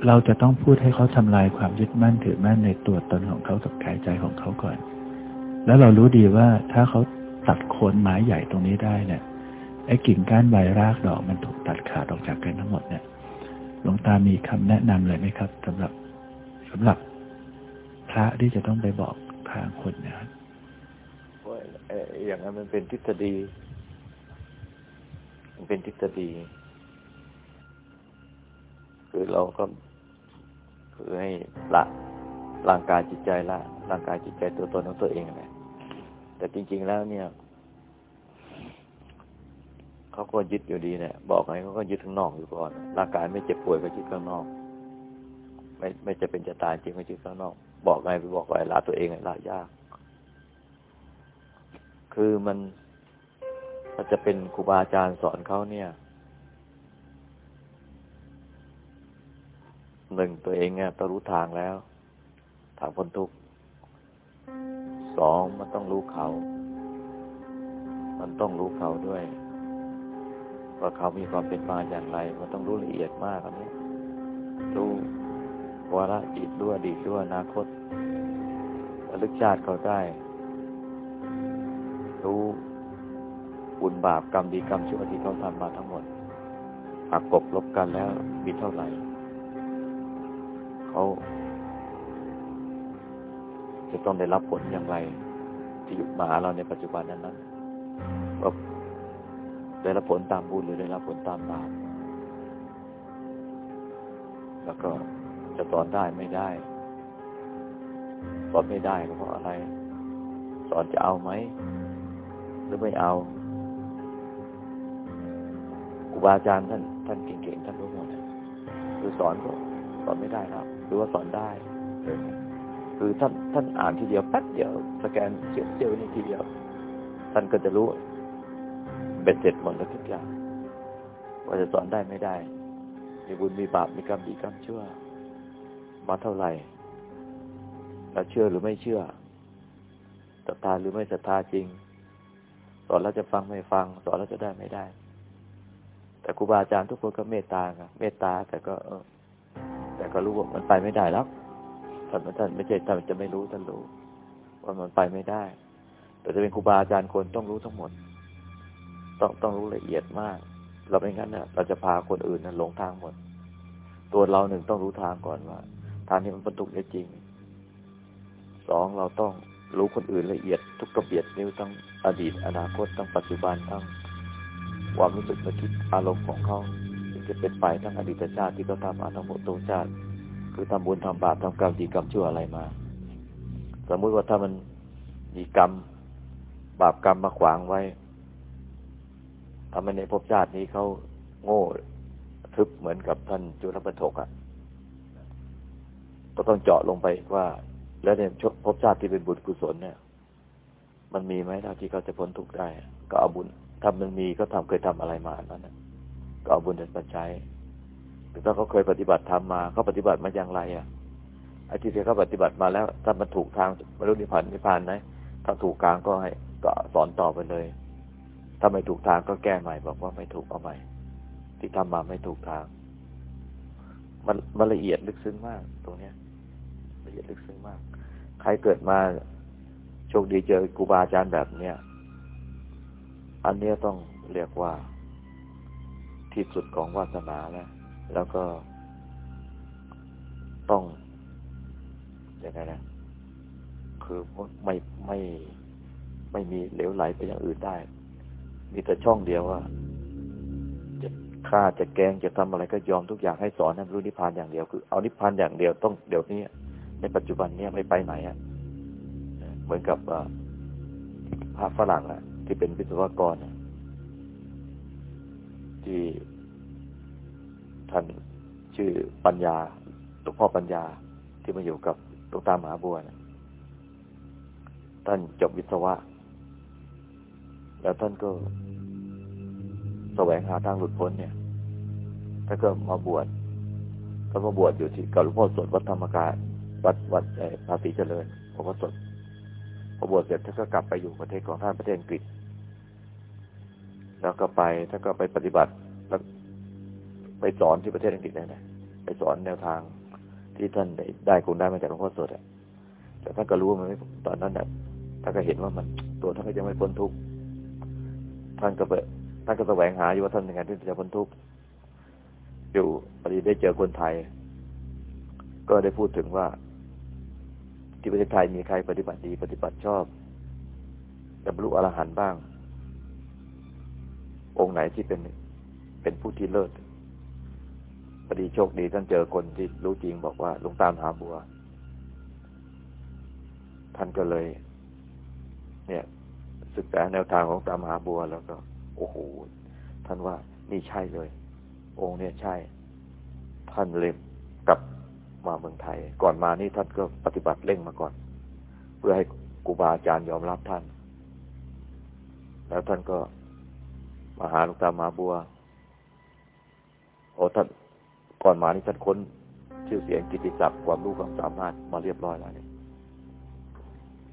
เราจะต้องพูดให้เขาทำลายความยึดมั่นถือมั่นในตัวตนของเขากับกายใจของเขาก่อน แล้วเรารู้ดีว่าถ้าเขาตัดโคนไม้ใหญ่ตรงนี้ได้เนี่ยไอ้กิ่งก้านใบรากดอกมันถูกตัดขาดออกจากกันทั้งหมดเนี่ยหลวงตามีคำแนะนำเลยไหมครับสำหรับสำหรับพระที่จะต้องไปบอกทางคนนะครับอย่างนั้นมันเป็นทฤษฎี มันเป็นทฤษฎี คือเราก็คือให้ละร่างกายจิตใจละร่างกายจิตใจตัวตนของตัวเองนะแต่จริง ๆแล้วเนี่ยเขาก็ยึดอยู่ดีเนี่ยบอกไงเขาก็ยึดข้างนอกอยู่ก่อนร่างกายไม่เจ็บป่วยก็ยึดข้างนอก ไม่ไม่จะเป็นจะตายจริงไม่จริงข้างนอก บอกไงไปบอกไว้ลาตัวเองลายาก คือมัน ถ้าจะเป็นครูบาอาจารย์สอนเขาเนี่ยหนึ่งตัวเองเนี่ยต้องรู้ทางแล้ว ทางพ้นทุกสองมันต้องรู้เขา มันต้องรู้เขาด้วยว่าเขามีความเป็นมาอย่างไร มันต้องรู้ละเอียดมากอันนี้รู้วาระจิตด้วยอดีตด้วยอนาคตระลึกชาติเขาได้ รู้ บุญบาปกรรมดีกรรมชั่วที่เขาทำมาทั้งหมดหักกบลบกันแล้วมีเท่าไหร่เขาจะต้องได้รับผลอย่างไร ที่อยู่มาหาเราในปัจจุบันนั้นนั้นว่าได้รับผลตามบุญหรือได้รับผลตามบาปแล้วก็จะสอนได้ไม่ได้สอนไม่ได้ก็เพราะอะไร สอนจะเอาไหม หรือไม่เอา ครูบาอาจารย์ท่านท่านเก่งๆท่านรู้หมดคือสอนก็สอนไม่ได้ครับ หรือว่าสอนได้คือท่านท่านอ่านทีเดียวแป๊บเดียวสแกนเสียวเสียวนี่ทีเดียว ท่านก็จะรู้เบ็ดเสร็จหมดแล้วทุกอย่างว่าจะสอนได้ไม่ได้ มีบุญมีบาปมีกรรมดีกรรมชั่วมาเท่าไหร่เราเชื่อหรือไม่เชื่อศรัทธาหรือไม่ศรัทธาจริง สอนแล้วจะฟังไม่ฟัง สอนแล้วจะได้ไม่ได้ แต่ครูบาอาจารย์ทุกคนก็เมตตาครับเมตตา แต่ก็เออ แต่ก็รู้ว่ามันไปไม่ได้แล้วท่านท่านไม่ใช่ท่านจะไม่รู้ท่านรู้ว่ามันไปไม่ได้ แต่จะเป็นครูบาอาจารย์คนต้องรู้ทั้งหมด ต้องต้องรู้ละเอียดมาก เราไม่งั้นเนี่ยเราจะพาคนอื่นนั้นหลงทางหมด ตัวเราหนึ่งต้องรู้ทางก่อนว่าทางนี้มันบรรทุกได้จริงสองเราต้องรู้คนอื่นละเอียดทุกกระเบียดนิ้วทั้งอดีต อนาคตทั้งปัจจุบันทั้ง ความรู้สึกนึกคิดอารมณ์ของเขาจะเป็นไปทั้งอดีตชาติที่เขาทำมาทั้งหมดตัวชาติ คือทำบุญทำบาปทำกรรมดีกรรมชั่วอะไรมา สมมุติว่าถ้ามันมีกรรม บาปกรรมมาขวางไว้ทำให้ในภพชาตินี้เขาโง่ทึบเหมือนกับท่านจุลปฐกอะ ก็ต้องเจาะลงไปว่า แล้วในภพชาติที่เป็นบุญกุศลเนี่ย มันมีไหมเท่าที่เขาจะพ้นทุกข์ได้ ก็เอาบุญ ถ้ามันมีก็ทำเคยทำอะไรมานั้นก็เอาบุญเป็นปัจจัยหรือถ้าเขาเคยปฏิบัติทำมาเขาปฏิบัติมาอย่างไรอะไอ้ที่เขาปฏิบัติมาแล้วถ้ามันถูกทางบรรลุนิพพานนิพพานไหมถ้าถูกกลางก็ให้ก็สอนต่อไปเลย ถ้าไม่ถูกทางก็แก้ใหม่ บอกว่าไม่ถูกเอาใหม่ ที่ทำมาไม่ถูกทาง มันมันละเอียดลึกซึ้งมาก ตรงเนี้ย ละเอียดลึกซึ้งมาก ใครเกิดมาโชคดีเจอครูบาอาจารย์แบบเนี้ย อันนี้ต้องเรียกว่า ที่สุดของวาสนาแล้ว แล้วก็ต้องยังไงนะ คือไม่ไม่ไม่มีเหลวไหลไปอย่างอื่นได้ มีแต่ช่องเดียวว่า จะฆ่าจะแกงจะทำอะไรก็ยอมทุกอย่างให้สอนให้รู้นิพพานอย่างเดียว คือเอานิพพานอย่างเดียวต้องเดี๋ยวนี้ในปัจจุบันเนี้ยไม่ไปไหนอะ เหมือนกับพระฝรั่งอะ ที่เป็นวิศวกร ที่ท่านชื่อปัญญาหลวงพ่อปัญญาที่มาอยู่กับหลวงตามหาบัวนะท่านจบวิศวะ แล้วท่านก็แสวงหาทางหลุดพ้นเนี่ยท่านก็มาบวชท่านมาบวชอยู่ที่กับหลวงพ่อสดวัดธรรมกายวัดวัดภาษีเจริญหลวงพ่อสดพอบวชเสร็จท่านก็กลับไปอยู่ประเทศของท่านประเทศอังกฤษ แล้วก็ไปท่าก็ไปปฏิบัติแล้วไปสอนที่ประเทศอังกฤษได้ไหมไปสอนแนวทางที่ท่านได้ได้คงได้มาจากหลวงพ่อสดอะแต่ท่านก็รู้มันไม่ตอนนั้นเนี่ยท่านก็เห็นว่ามันตัวท่านก็ยังไม่พ้นทุกข์ท่านก็ไปท่านก็แสวงหาอยู่ว่าท่านยังไงที่จะพ้นทุกข์อยู่พอดีได้เจอคนไทย ก็ได้พูดถึงว่า ที่ประเทศไทยมีใครปฏิบัติดีปฏิบัติชอบจะบรรลุอรหันต์บ้าง องค์ไหนที่เป็นเป็นผู้ที่เลิศพอดีโชคดีท่านเจอคนที่รู้จริงบอกว่าลุงตามหาบัว ท่านก็เลย เนี่ย ศึกษาแนวทางของตามหาบัวแล้วก็ โอ้โหท่านว่านี่ใช่เลย องค์เนี่ยใช่ ท่านเลยกลับมาเมืองไทย ก่อนมานี่ท่านก็ปฏิบัติเร่งมาก่อน เพื่อให้ครูบาอาจารย์ยอมรับท่าน แล้วท่านก็ มาหาลุงตามาบัวโอ้ท่านก่อนมานี่ท่านค้นชื่อเสียงกิติศัพท์ความรู้ความสามารถมาเรียบร้อยแล้วเนี่ย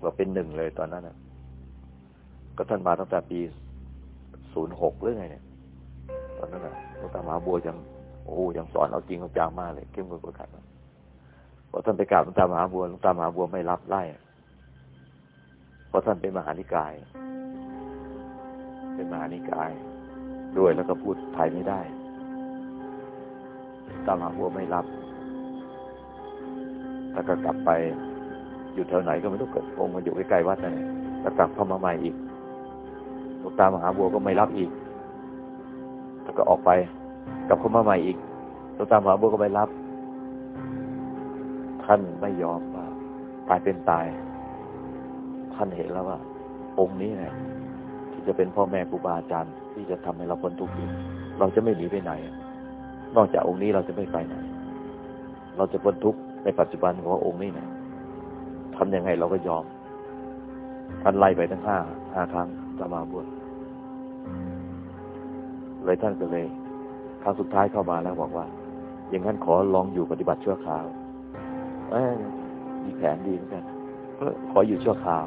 ว่าเป็นหนึ่งเลยตอนนั้นนะก็ท่านมาตั้งแต่ปีศูนย์หกหรือไงเนี่ย ตอนนั้นนะหลวงตามหาบัวยังโอ้ยังสอนเอาจริงเอาจังมากเลยเข้มข้นกว่ากันพอท่านไปกราบหลวงตามหาบัวหลวงตามหาบัวไม่รับไล่เพราะท่านเป็นมหานิกาย เป็นมหานิกาย ด้วยแล้วก็พูดไทยไม่ได้ตามหาบัวไม่รับ แล้วก็กลับไปอยู่แถวไหนก็ไม่รู้เกิดองค์มันอยู่ใกล้ๆวัดนั่นแล้วกลับเข้ามาใหม่อีกหลวงตามหาบัวก็ไม่รับอีก แล้วก็ออกไป กลับเข้ามาใหม่อีกหลวงตามหาบัวก็ไม่รับ ท่านไม่ยอมว่าตายเป็นตาย ท่านเห็นแล้วว่า องค์นี้แหละที่จะเป็นพ่อแม่ครูบาอาจารย์ ที่จะทำให้เราพ้นทุกข์เราจะไม่หนีไปไหน นอกจากองค์นี้เราจะไม่ไปไหน เราจะพ้นทุกข์ในปัจจุบันขององค์นี้นะทำยังไงเราก็ยอมท่านไล่ไปทั้งห้าห้าครั้งจะมาบวชเลยท่านก็เลยครั้งสุดท้ายเข้ามาแล้วบอกว่า อย่างนั้นขอลองอยู่ปฏิบัติชั่วคราวเอมีแผนดีเหมือนกันขออยู่ชั่วคราว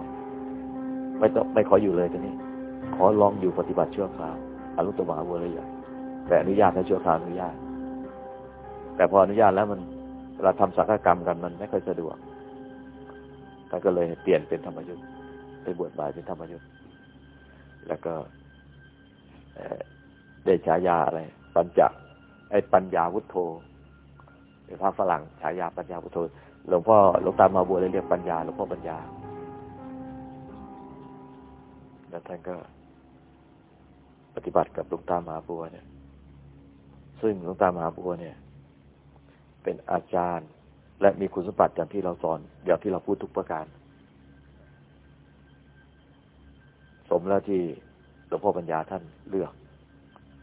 ไม่ต้องไม่ขออยู่เลยตอนนี้ ขอลองอยู่ปฏิบัติชั่วคราวอนุตมาบุเลยอย่างแต่อนุญาตให้ชั่วคราวอนุญาต แต่พออนุญาตแล้วมันเราทำสังฆกรรมกันมันไม่ค่อยสะดวกท่านก็เลยเปลี่ยนเป็นธรรมยุทธ์ไปบวชบายเป็นธรรมยุทธ์แล้วก็ได้ฉายาอะไร ปัญจไอ้ปัญญาวุฒโธเป็นพระฝรั่งฉายาปัญญาวุฒโธหลวงพ่อหลวงตามาบัวเลยเรียกปัญญาหลวงพ่อปัญญาแล้วท่านก็ ปฏิบัติกับหลวงตามหาบัวเนี่ย ซึ่งหลวงตามหาบัวเนี่ย เป็นอาจารย์และมีคุณสมบัติอย่างที่เราสอนอย่างที่เราพูดทุกประการ สมแล้วที่หลวงพ่อปัญญาท่านเลือก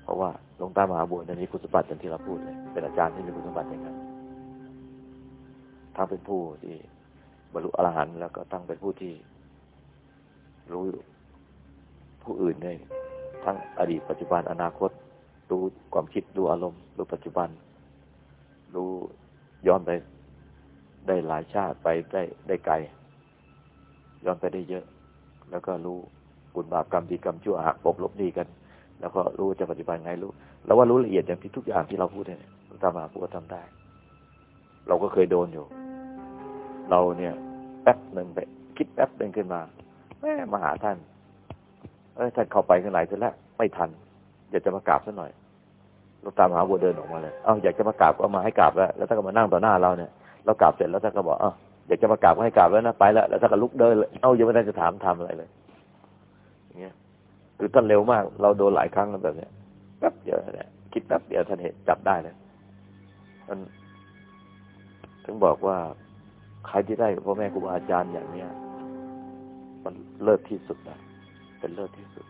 เพราะว่าหลวงตามหาบัวในนี้คุณสมบัติอย่างที่เราพูดเลยเป็นอาจารย์ที่มีคุณสมบัติอย่างนั้นทั้งเป็นผู้ที่บรรลุอรหันต์แล้วก็ตั้งเป็นผู้ที่รู้ผู้อื่นได้ ทั้งอดีตปัจจุบันอนาคต รู้ความคิดรู้อารมณ์รู้ปัจจุบัน รู้ย้อนไปได้หลายชาติไปได้ได้ไกล ย้อนไปได้เยอะ แล้วก็รู้บุญบาปกรรมดีกรรมชั่วหักปบลบดีกัน แล้วก็รู้จะปฏิบัติไงรู้แล้วว่ารู้ละเอียดอย่างที่ทุกอย่างที่เราพูดเนี่ยตามาพูดทำได้ เราก็เคยโดนอยู่ เราเนี่ยแป๊บหนึ่งไป คิดแป๊บหนึ่งขึ้นมาแม่มาหาท่าน เอ้ยท่านเข้าไปข้างในเสร็จแล้วไม่ทัน อยากจะมากราบซะหน่อยเราตามหาบัวเดินออกมาเลยเอ้าอยากจะมากราบก็มาให้กราบแล้ว แล้วท่านก็มานั่งต่อหน้าเราเนี่ยเรากราบเสร็จแล้วท่านก็บอกเอ้าอยากจะมากราบก็ให้กราบแล้วนะไปแล้วแล้วท่านก็ลุกเดินเลยเอ้ายังไม่ได้จะถามทำอะไรเลยอย่างเงี้ยคือท่านเร็วมาก เราโดนหลายครั้งแบบเนี้ยแป๊บเดียวเนี่ยคิดแป๊บเดียวท่านเห็นจับได้เลยท่านถึงบอกว่าใครที่ได้พ่อแม่ครูบาอาจารย์อย่างเนี้ยมันเลิศที่สุดนะ เป็นเลิศที่สุด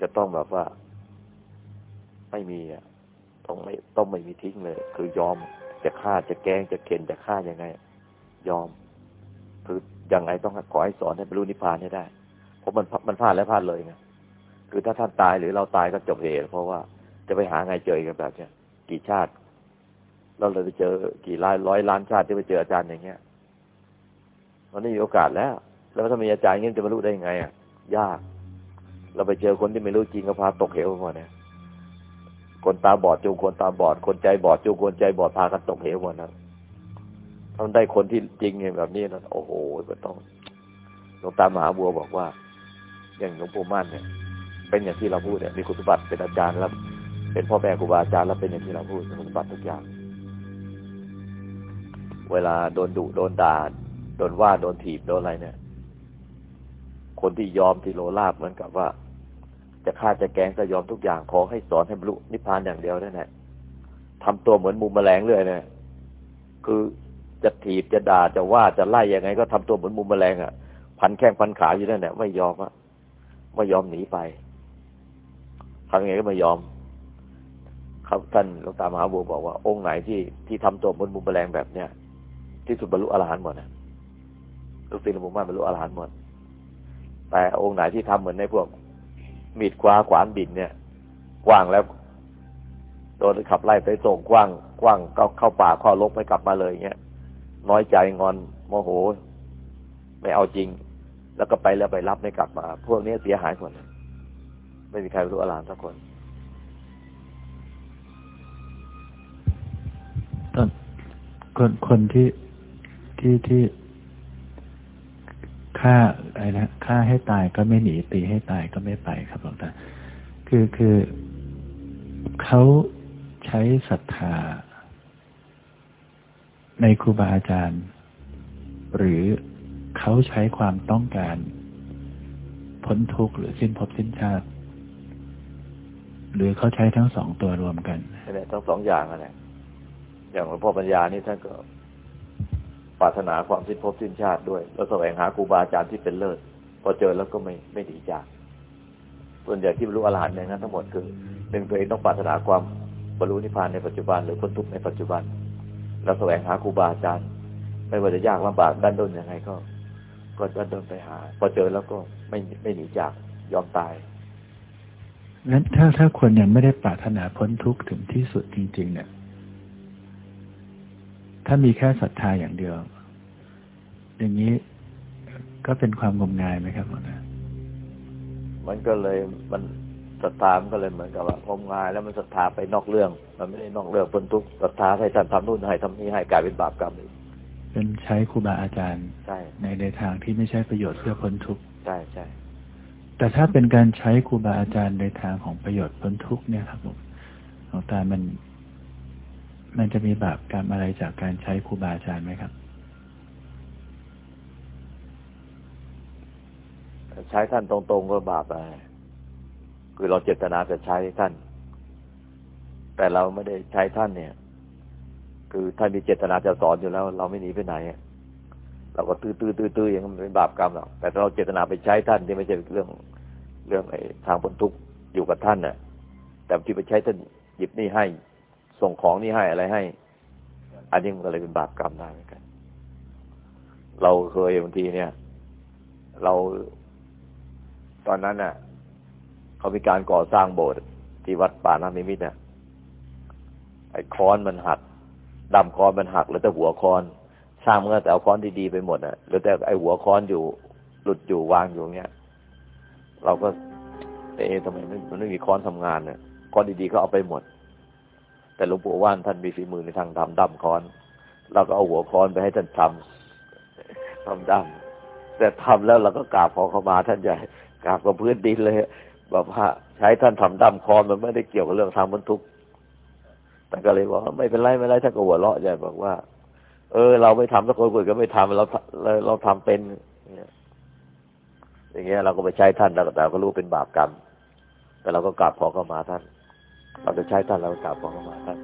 จะต้องแบบว่า ไม่มีอะต้องไม่ต้องไม่มีทิ้งเลย คือยอมจะฆ่าจะแกงจะเข็นจะฆ่ายังไง ยอม คือยังไงต้องขอให้สอนให้บรรลุนิพพานให้ได้ เพราะมันมันพลาดแล้วพลาดเลยไงคือถ้าท่านตายหรือเราตายก็จบเหตุเพราะว่าจะไปหาไงเจอกันแบบเนี้ยกี่ชาติเราเลยไปเจอกี่ล้านร้อยล้านชาติที่ไปเจออาจารย์อย่างเงี้ยมันไม่มีโอกาสแล้ว แล้วถ้ามีอาจารย์เงี้ยจะมารู้ได้ยังไงอะ ยาก เราไปเจอคนที่ไม่รู้จริงก็พาตกเหวหมดเนี่ยคนตาบอดจูงคนตาบอด คนใจบอดจูงคนใจบอดพากันตกเหวหมดนะถ้าได้คนที่จริงเนี่ยแบบนี้นะโอ้โหมันต้องหลวงตามหาบัวบอกว่า อย่างหลวงปู่มั่นเนี่ย เป็นอย่างที่เราพูดเนี่ยมีคุณสมบัติเป็นอาจารย์แล้วเป็นพ่อแม่ครูบาอาจารย์แล้วเป็นอย่างที่เราพูดคุณสมบัติทุกอย่าง เวลาโดนดุโดนด่าโดนว่าโดนถีบโดนอะไรเนี่ย คนที่ยอมที่โลลาบเหมือนกับว่า จะฆ่าจะแกงจะยอมทุกอย่างขอให้สอนให้บรรลุนิพพานอย่างเดียวนั่นแหละทำตัวเหมือนมุมแมลงเรื่อยเนี่ยคือจะถีบจะด่าจะว่าจะไล่ยังไง ก็ทำตัวเหมือนมุมแมลงอะพันแข้งพันขาอยู่นั่นแหละไม่ยอมอะไม่ยอมหนีไปทำยังไงก็ไม่ยอม ครับท่านหลวงตามหาบัวบอกว่า องค์ไหนที่ที่ทำตัวเหมือนมุมแมลงแบบเนี้ยที่สุดบรรลุอรหันต์หมดนะลูกศิษย์หลวงปู่มั่นบรรลุอรหันต์หมด แต่องค์ไหนที่ทำเหมือนในพวก มีดคว้าขวานบินเนี่ยกว้างแล้วโดนขับไล่ไปส่งกว้างกว้างก็เข้าป่าข้อลบไปกลับมาเลยเงี้ยน้อยใจงอนโมโห ไม่เอาจริง แล้วก็ไปแล้วไปรับไม่กลับมา พวกนี้เสียหายหมดไม่มีใครรู้อรหันต์สักคนคนคนที่ที่ที่ฆ่า อะไรนะฆ่าให้ตายก็ไม่หนีตีให้ตายก็ไม่ไปครับหลวงตาคือคือเขาใช้ศรัทธา ในครูบาอาจารย์ หรือเขาใช้ความต้องการพ้นทุกข์หรือสิ้นภพสิ้นชาติ หรือเขาใช้ทั้งสองตัวรวมกันใช่ทั้งสองอย่างอะไรอย่างหลวงพ่อปัญญานี่ท่านก็ ปรารถนาความสิ้นภพสิ้นชาติด้วย แล้วแสวงหาครูบาอาจารย์ที่เป็นเลิศพอเจอแล้วก็ไม่ไม่ดีจาก ส่วนใหญ่ที่บรรลุอรหันต์อย่างนั้นทั้งหมดคือหนึ่งตัวเองต้องปรารถนาความบรรลุนิพพานในปัจจุบัน หรือพ้นทุกข์ในปัจจุบัน แล้วแสวงหาครูบาอาจารย์ ไม่ว่าจะยากลำบากดันด้นยังไงก็ ก็ดันด้นไปหา พอเจอแล้วก็ไม่ไม่หนีจากยอมตายงั้นถ้าถ้าคนยังไม่ได้ปรารถนาพ้นทุกข์ถึงที่สุดจริง ๆ เนี่ย ถ้ามีแค่ศรัทธาอย่างเดียว อย่างนี้ก็เป็นความงมงายไหมครับหมอนะมันก็เลยมันศรัทธามันก็เลยเหมือนกับว่างมงายแล้วมันศรัทธาไปนอกเรื่อง มันไม่ได้นอกเรื่องพ้นทุกข์ศรัทธาให้ท่านทำนู่นให้ทำนี่ให้กลายเป็นบาปกรรมอีกเป็นใช้ครูบาอาจารย์ใช่ในในทางที่ไม่ใช่ประโยชน์เพื่อพ้นทุกข์ใช่ใช่แต่ถ้าเป็นการใช้ครูบาอาจารย์ในทางของประโยชน์พ้นทุกเนี่ยครับผมหลวงตามัน มันจะมีบาปกรรมอะไรจากการใช้ครูบาอาจารย์ไหมครับ ใช้ท่านตรงๆก็บาปไปคือเราเจตนาจะใช้ท่าน แต่เราไม่ได้ใช้ท่านเนี่ย คือท่านมีเจตนาจะสอนอยู่แล้ว เราไม่หนีไปไหนเราก็ตื้อตื้อตื้อตื้ออย่างนั้นเป็นบาปกรรมหรอกแต่ถ้าเราเจตนาไปใช้ท่านที่ไม่ใช่เรื่องเรื่องไอ้ทางพ้นทุกข์อยู่กับท่านน่ะ แต่ที่ไปใช้ท่านหยิบนี่ให้ ส่งของนี่ให้อะไรให้ อันนี้มันก็เลยเป็นบาปกรรมได้เหมือนกัน เราเคยบางทีเนี่ย เราตอนนั้นน่ะ เขามีการก่อสร้างโบสถ์ที่วัดป่านามิมิตเนี่ยไอ้ค้อนมันหักดำค้อนมันหักแล้วแต่หัวค้อนสร้างเมื่อแต่เอาค้อนดีๆไปหมดอะหรือแต่ไอหัวค้อนอยู่หลุดอยู่วางอยู่เงี้ยเราก็เอ๊ะทำไมมันไม่มีค้อนทำงานเนี่ยค้อนดีๆก็เอาไปหมด แต่หลวงปู่ว่านท่านมีฝีมือในทางทำดำค้อน เราก็เอาหัวค้อนไปให้ท่านทำทำดำแต่ทำแล้วเราก็กราบขอเข้ามาท่านใหญ่กราบกับพื้นดินเลยบอกว่าใช้ท่านทำดำคอนมันไม่ได้เกี่ยวกับเรื่องทางบรรทุกแต่ก็เลยบอกไม่เป็นไรไม่เป็นไรท่านก็หัวเราะใหญ่บอกว่า เออ เราไม่ทำสักคนคนก็ไม่ทำเราเราเราทำเป็นอย่างเงี้ยเราก็ไปใช้ท่านแล้วแต่ก็รู้เป็นบาปกรรมแต่เราก็กราบขอเข้ามาท่าน เราจะใช้ท่านเราก็กราบขอเข้ามาท่าน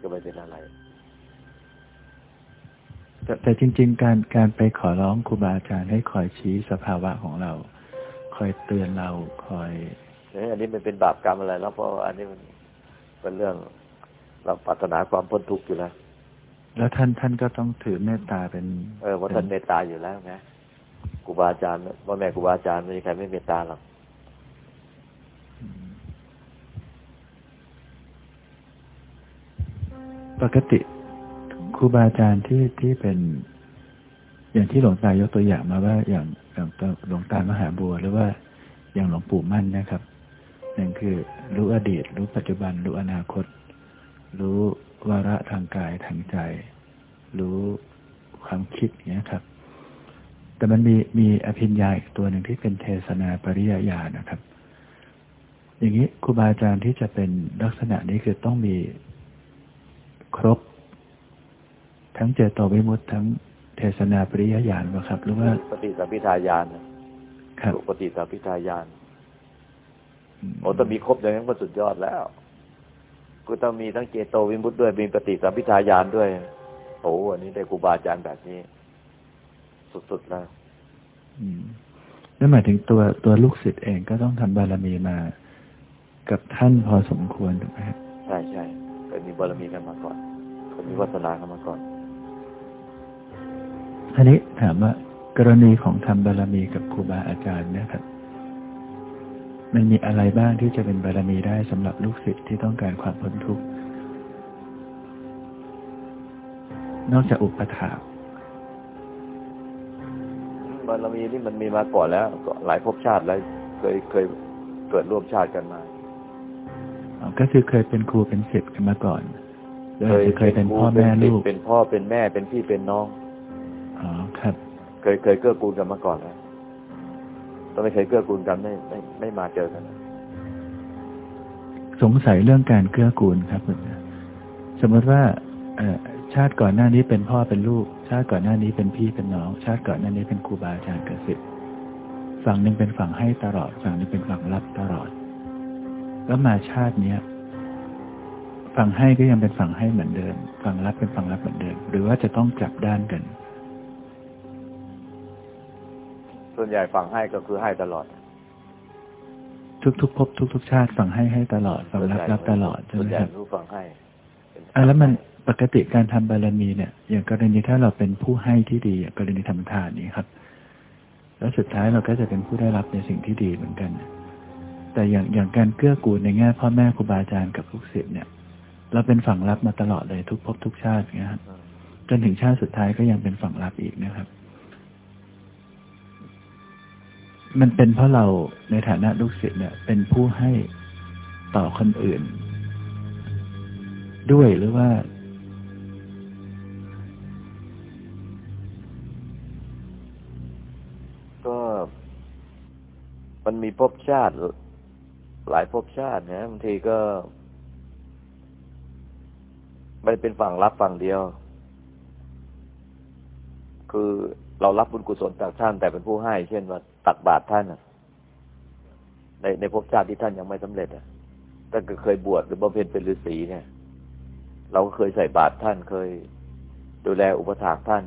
ก็ไม่เป็นอะไรแต่แต่จริง ๆ การการไปขอร้องครูบาอาจารย์ให้คอยชี้สภาวะของเรา คอยเตือนเราคอยอันนี้มันเป็นบาปกรรมอะไรแล้วเพราะอันนี้มันเป็นเรื่องเราปรารถนาความพ้นทุกข์อยู่แล้ว แล้วท่านท่านก็ต้องถือเมตตาเป็น เออว่าท่านเมตตาอยู่แล้วไงครูบาอาจารย์ว่าแม่ครูบาอาจารย์ไม่มีใครไม่เมตตาหรอก ปกติครูบาอาจารย์ที่ที่เป็น อย่างที่หลวงตายกตัวอย่างมาว่า อย่างอย่างหลวงตามหาบัว หรือว่าอย่างหลวงปู่มั่นนะครับหนั่นคือ รู้อดีต รู้ปัจจุบัน รู้อนาคต รู้วาระทางกายทางใจ รู้ความคิดเนี้ยครับ แต่มันมีมีอภิญญาอีกตัวหนึ่งที่เป็นเทศนาปริยญาณนะครับ อย่างนี้ครูบาอาจารย์ที่จะเป็นลักษณะนี้คือต้องมี ครบ ทั้งเจโตวิมุตทั้งเทศนาปริยญาณนะครับ หรือว่าปฏิสัมพิทายานครับปฏิสัมพิทายานโอ้ต้องมีครบอย่างนั้นก็สุดยอดแล้วก็ต้องมีทั้งเจโตวิมุตต์ด้วยมีปฏิสัมพิทายานด้วยโอ้อันนี้ได้ครูบาอาจารย์แบบนี้ สุดๆแล้วนั่นหมายถึงตัวตัวลูกศิษย์เองก็ต้องทำบารมีมา กับท่านพอสมควรถูกไหมครับใช่ใช่เค ยมีบารมีกันมาก่อนเคยมีวัฒนากันมาก่อนอันนี้ถามว่ากรณีของทำบารมีกับครูบาอาจารย์เนี่ยครับ มันมีอะไรบ้างที่จะเป็นบารมีได้สำหรับลูกศิษย์ที่ต้องการความพ้นทุกข์นอกจากอุปถาบารมีนี่มันมีมาก่อนแล้วหลายภพชาติแล้วเคยเคยเกิดร่วมชาติกันมา ก็คือเคยเป็นครูเป็นศิษย์กันมาก่อนเคยเคยเป็นพ่อแม่ลูกเป็นพ่อเป็นแม่เป็นพี่เป็นน้องอ๋อครับ เคยเคยเกื้อกูลกันมาก่อนแล้วต้องไม่เคยเกื้อกูลกันไม่ไม่ไม่มาเจอกัน สงสัยเรื่องการเกื้อกูลครับสมมติว่าชาติก่อนหน้านี้เป็นพ่อเป็นลูก ชาติก่อนหน้านี้เป็นพี่เป็นน้อง ชาติก่อนหน้านี้เป็นครูบาอาจารย์เกษตรฝั่งหนึ่งเป็นฝั่งให้ตลอด ฝั่งนึงเป็นฝั่งรับตลอด แล้วมาชาติเนี้ยฝฝั่งให้ก็ยังเป็นฝั่งให้เหมือนเดิม ฝั่งรับเป็นฝั่งรับเหมือนเดิม หรือว่าจะต้องกลับด้านกัน ส่วนใหญ่ฝั่งให้ก็คือให้ตลอด ทุกๆภพทุก ๆ ชาติฝั่งให้ให้ตลอดฝั่งรับรับตลอดใช่ส่วไหนมใหญ่ครับรู้ฝั่งให้เป็นอะแล้วมันปกติการทำบารมีเนี่ย อย่างกรณีถ้าเราเป็นผู้ให้ที่ดีอย่างกรณีทำทานนี้ครับ แล้วสุดท้ายเราก็จะเป็นผู้ได้รับในสิ่งที่ดีเหมือนกัน แต่อย่างอย่างการเกื้อกูลในแง่พ่อแม่ครูบาอาจารย์กับลูกศิษย์เนี่ย เราเป็นฝั่งรับมาตลอดเลยทุกภพทุกชาติเงี้ยครับจนถึงชาติสุดท้ายก็ยังเป็นฝั่งรับอีกนะครับ มันเป็นเพราะเราในฐานะลูกศิษย์เนี่ย เป็นผู้ให้ต่อคนอื่น ด้วยหรือว่า ก็ มันมีภพชาติ หลายภพชาตินะบางทีก็ไม่ได้เป็นฝั่งรับฝั่งเดียว คือเรารับบุญกุศลจากท่านแต่เป็นผู้ให้ เช่นว่าตักบาตรท่านในในภพชาติที่ท่านยังไม่สำเร็จอะท่านก็เคยบวชหรือบำเพ็ญเป็นฤาษีเนี่ย เราก็เคยใส่บาตรท่านเคยดูแลอุปถากท่าน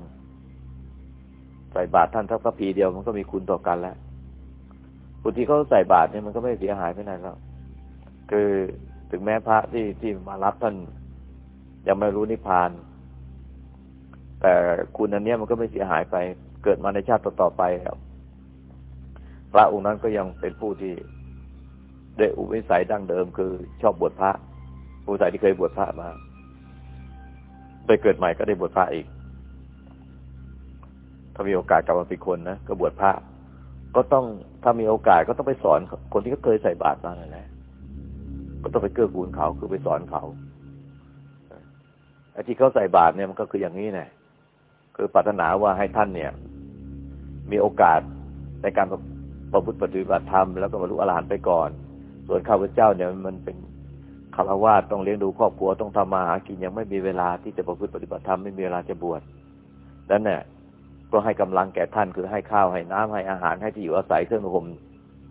ใส่บาตรท่านทักพระพีเดียวมันก็มีคุณต่อกันแล้ว บางทีเขาใส่บาตรเนี่ยมันก็ไม่เสียหายไปไหนแล้วคือถึงแม้พระที่ที่มารับท่านยังไม่รู้นิพพาน แต่คุณอันเนี้ยมันก็ไม่เสียหายไป เกิดมาในชาติต่อๆไปครับ พระองค์นั้นก็ยังเป็นผู้ที่ได้อุปนิสัยดั้งเดิม คือชอบบวชพระอุปนิสัยที่เคยบวชพระมาไปเกิดใหม่ก็ได้บวชพระอีก ถ้ามีโอกาสกลับมาเป็นคนนะก็บวชพระ ก็ต้องถ้ามีโอกาสก็ต้องไปสอน คนที่เขาเคยใส่บาตรมางนะ ก็ต้องไปเกื้อกูลเขาคือไปสอนเขาไอ้ที่เขาใส่บาตรเนี่ยมันก็คืออย่างนี้แหละคือปรารถนาว่าให้ท่านเนี่ย มีโอกาสในการประพฤติปฏิบัติธรรมแล้วก็บรรลุอรหันต์ไปก่อน ส่วนข้าพเจ้าเนี่ยมันเป็นคารวะต้องเลี้ยงดูครอบครัวต้องทำมาหากินยังไม่มีเวลาที่จะประพฤติปฏิบัติธรรมไม่มีเวลาจะบวชดังนั้นเนี่ย ก็ให้กำลังแก่ท่านคือให้ข้าวให้น้ำให้อาหารให้ที่อยู่อาศัยเครื่องนุ่งห่ม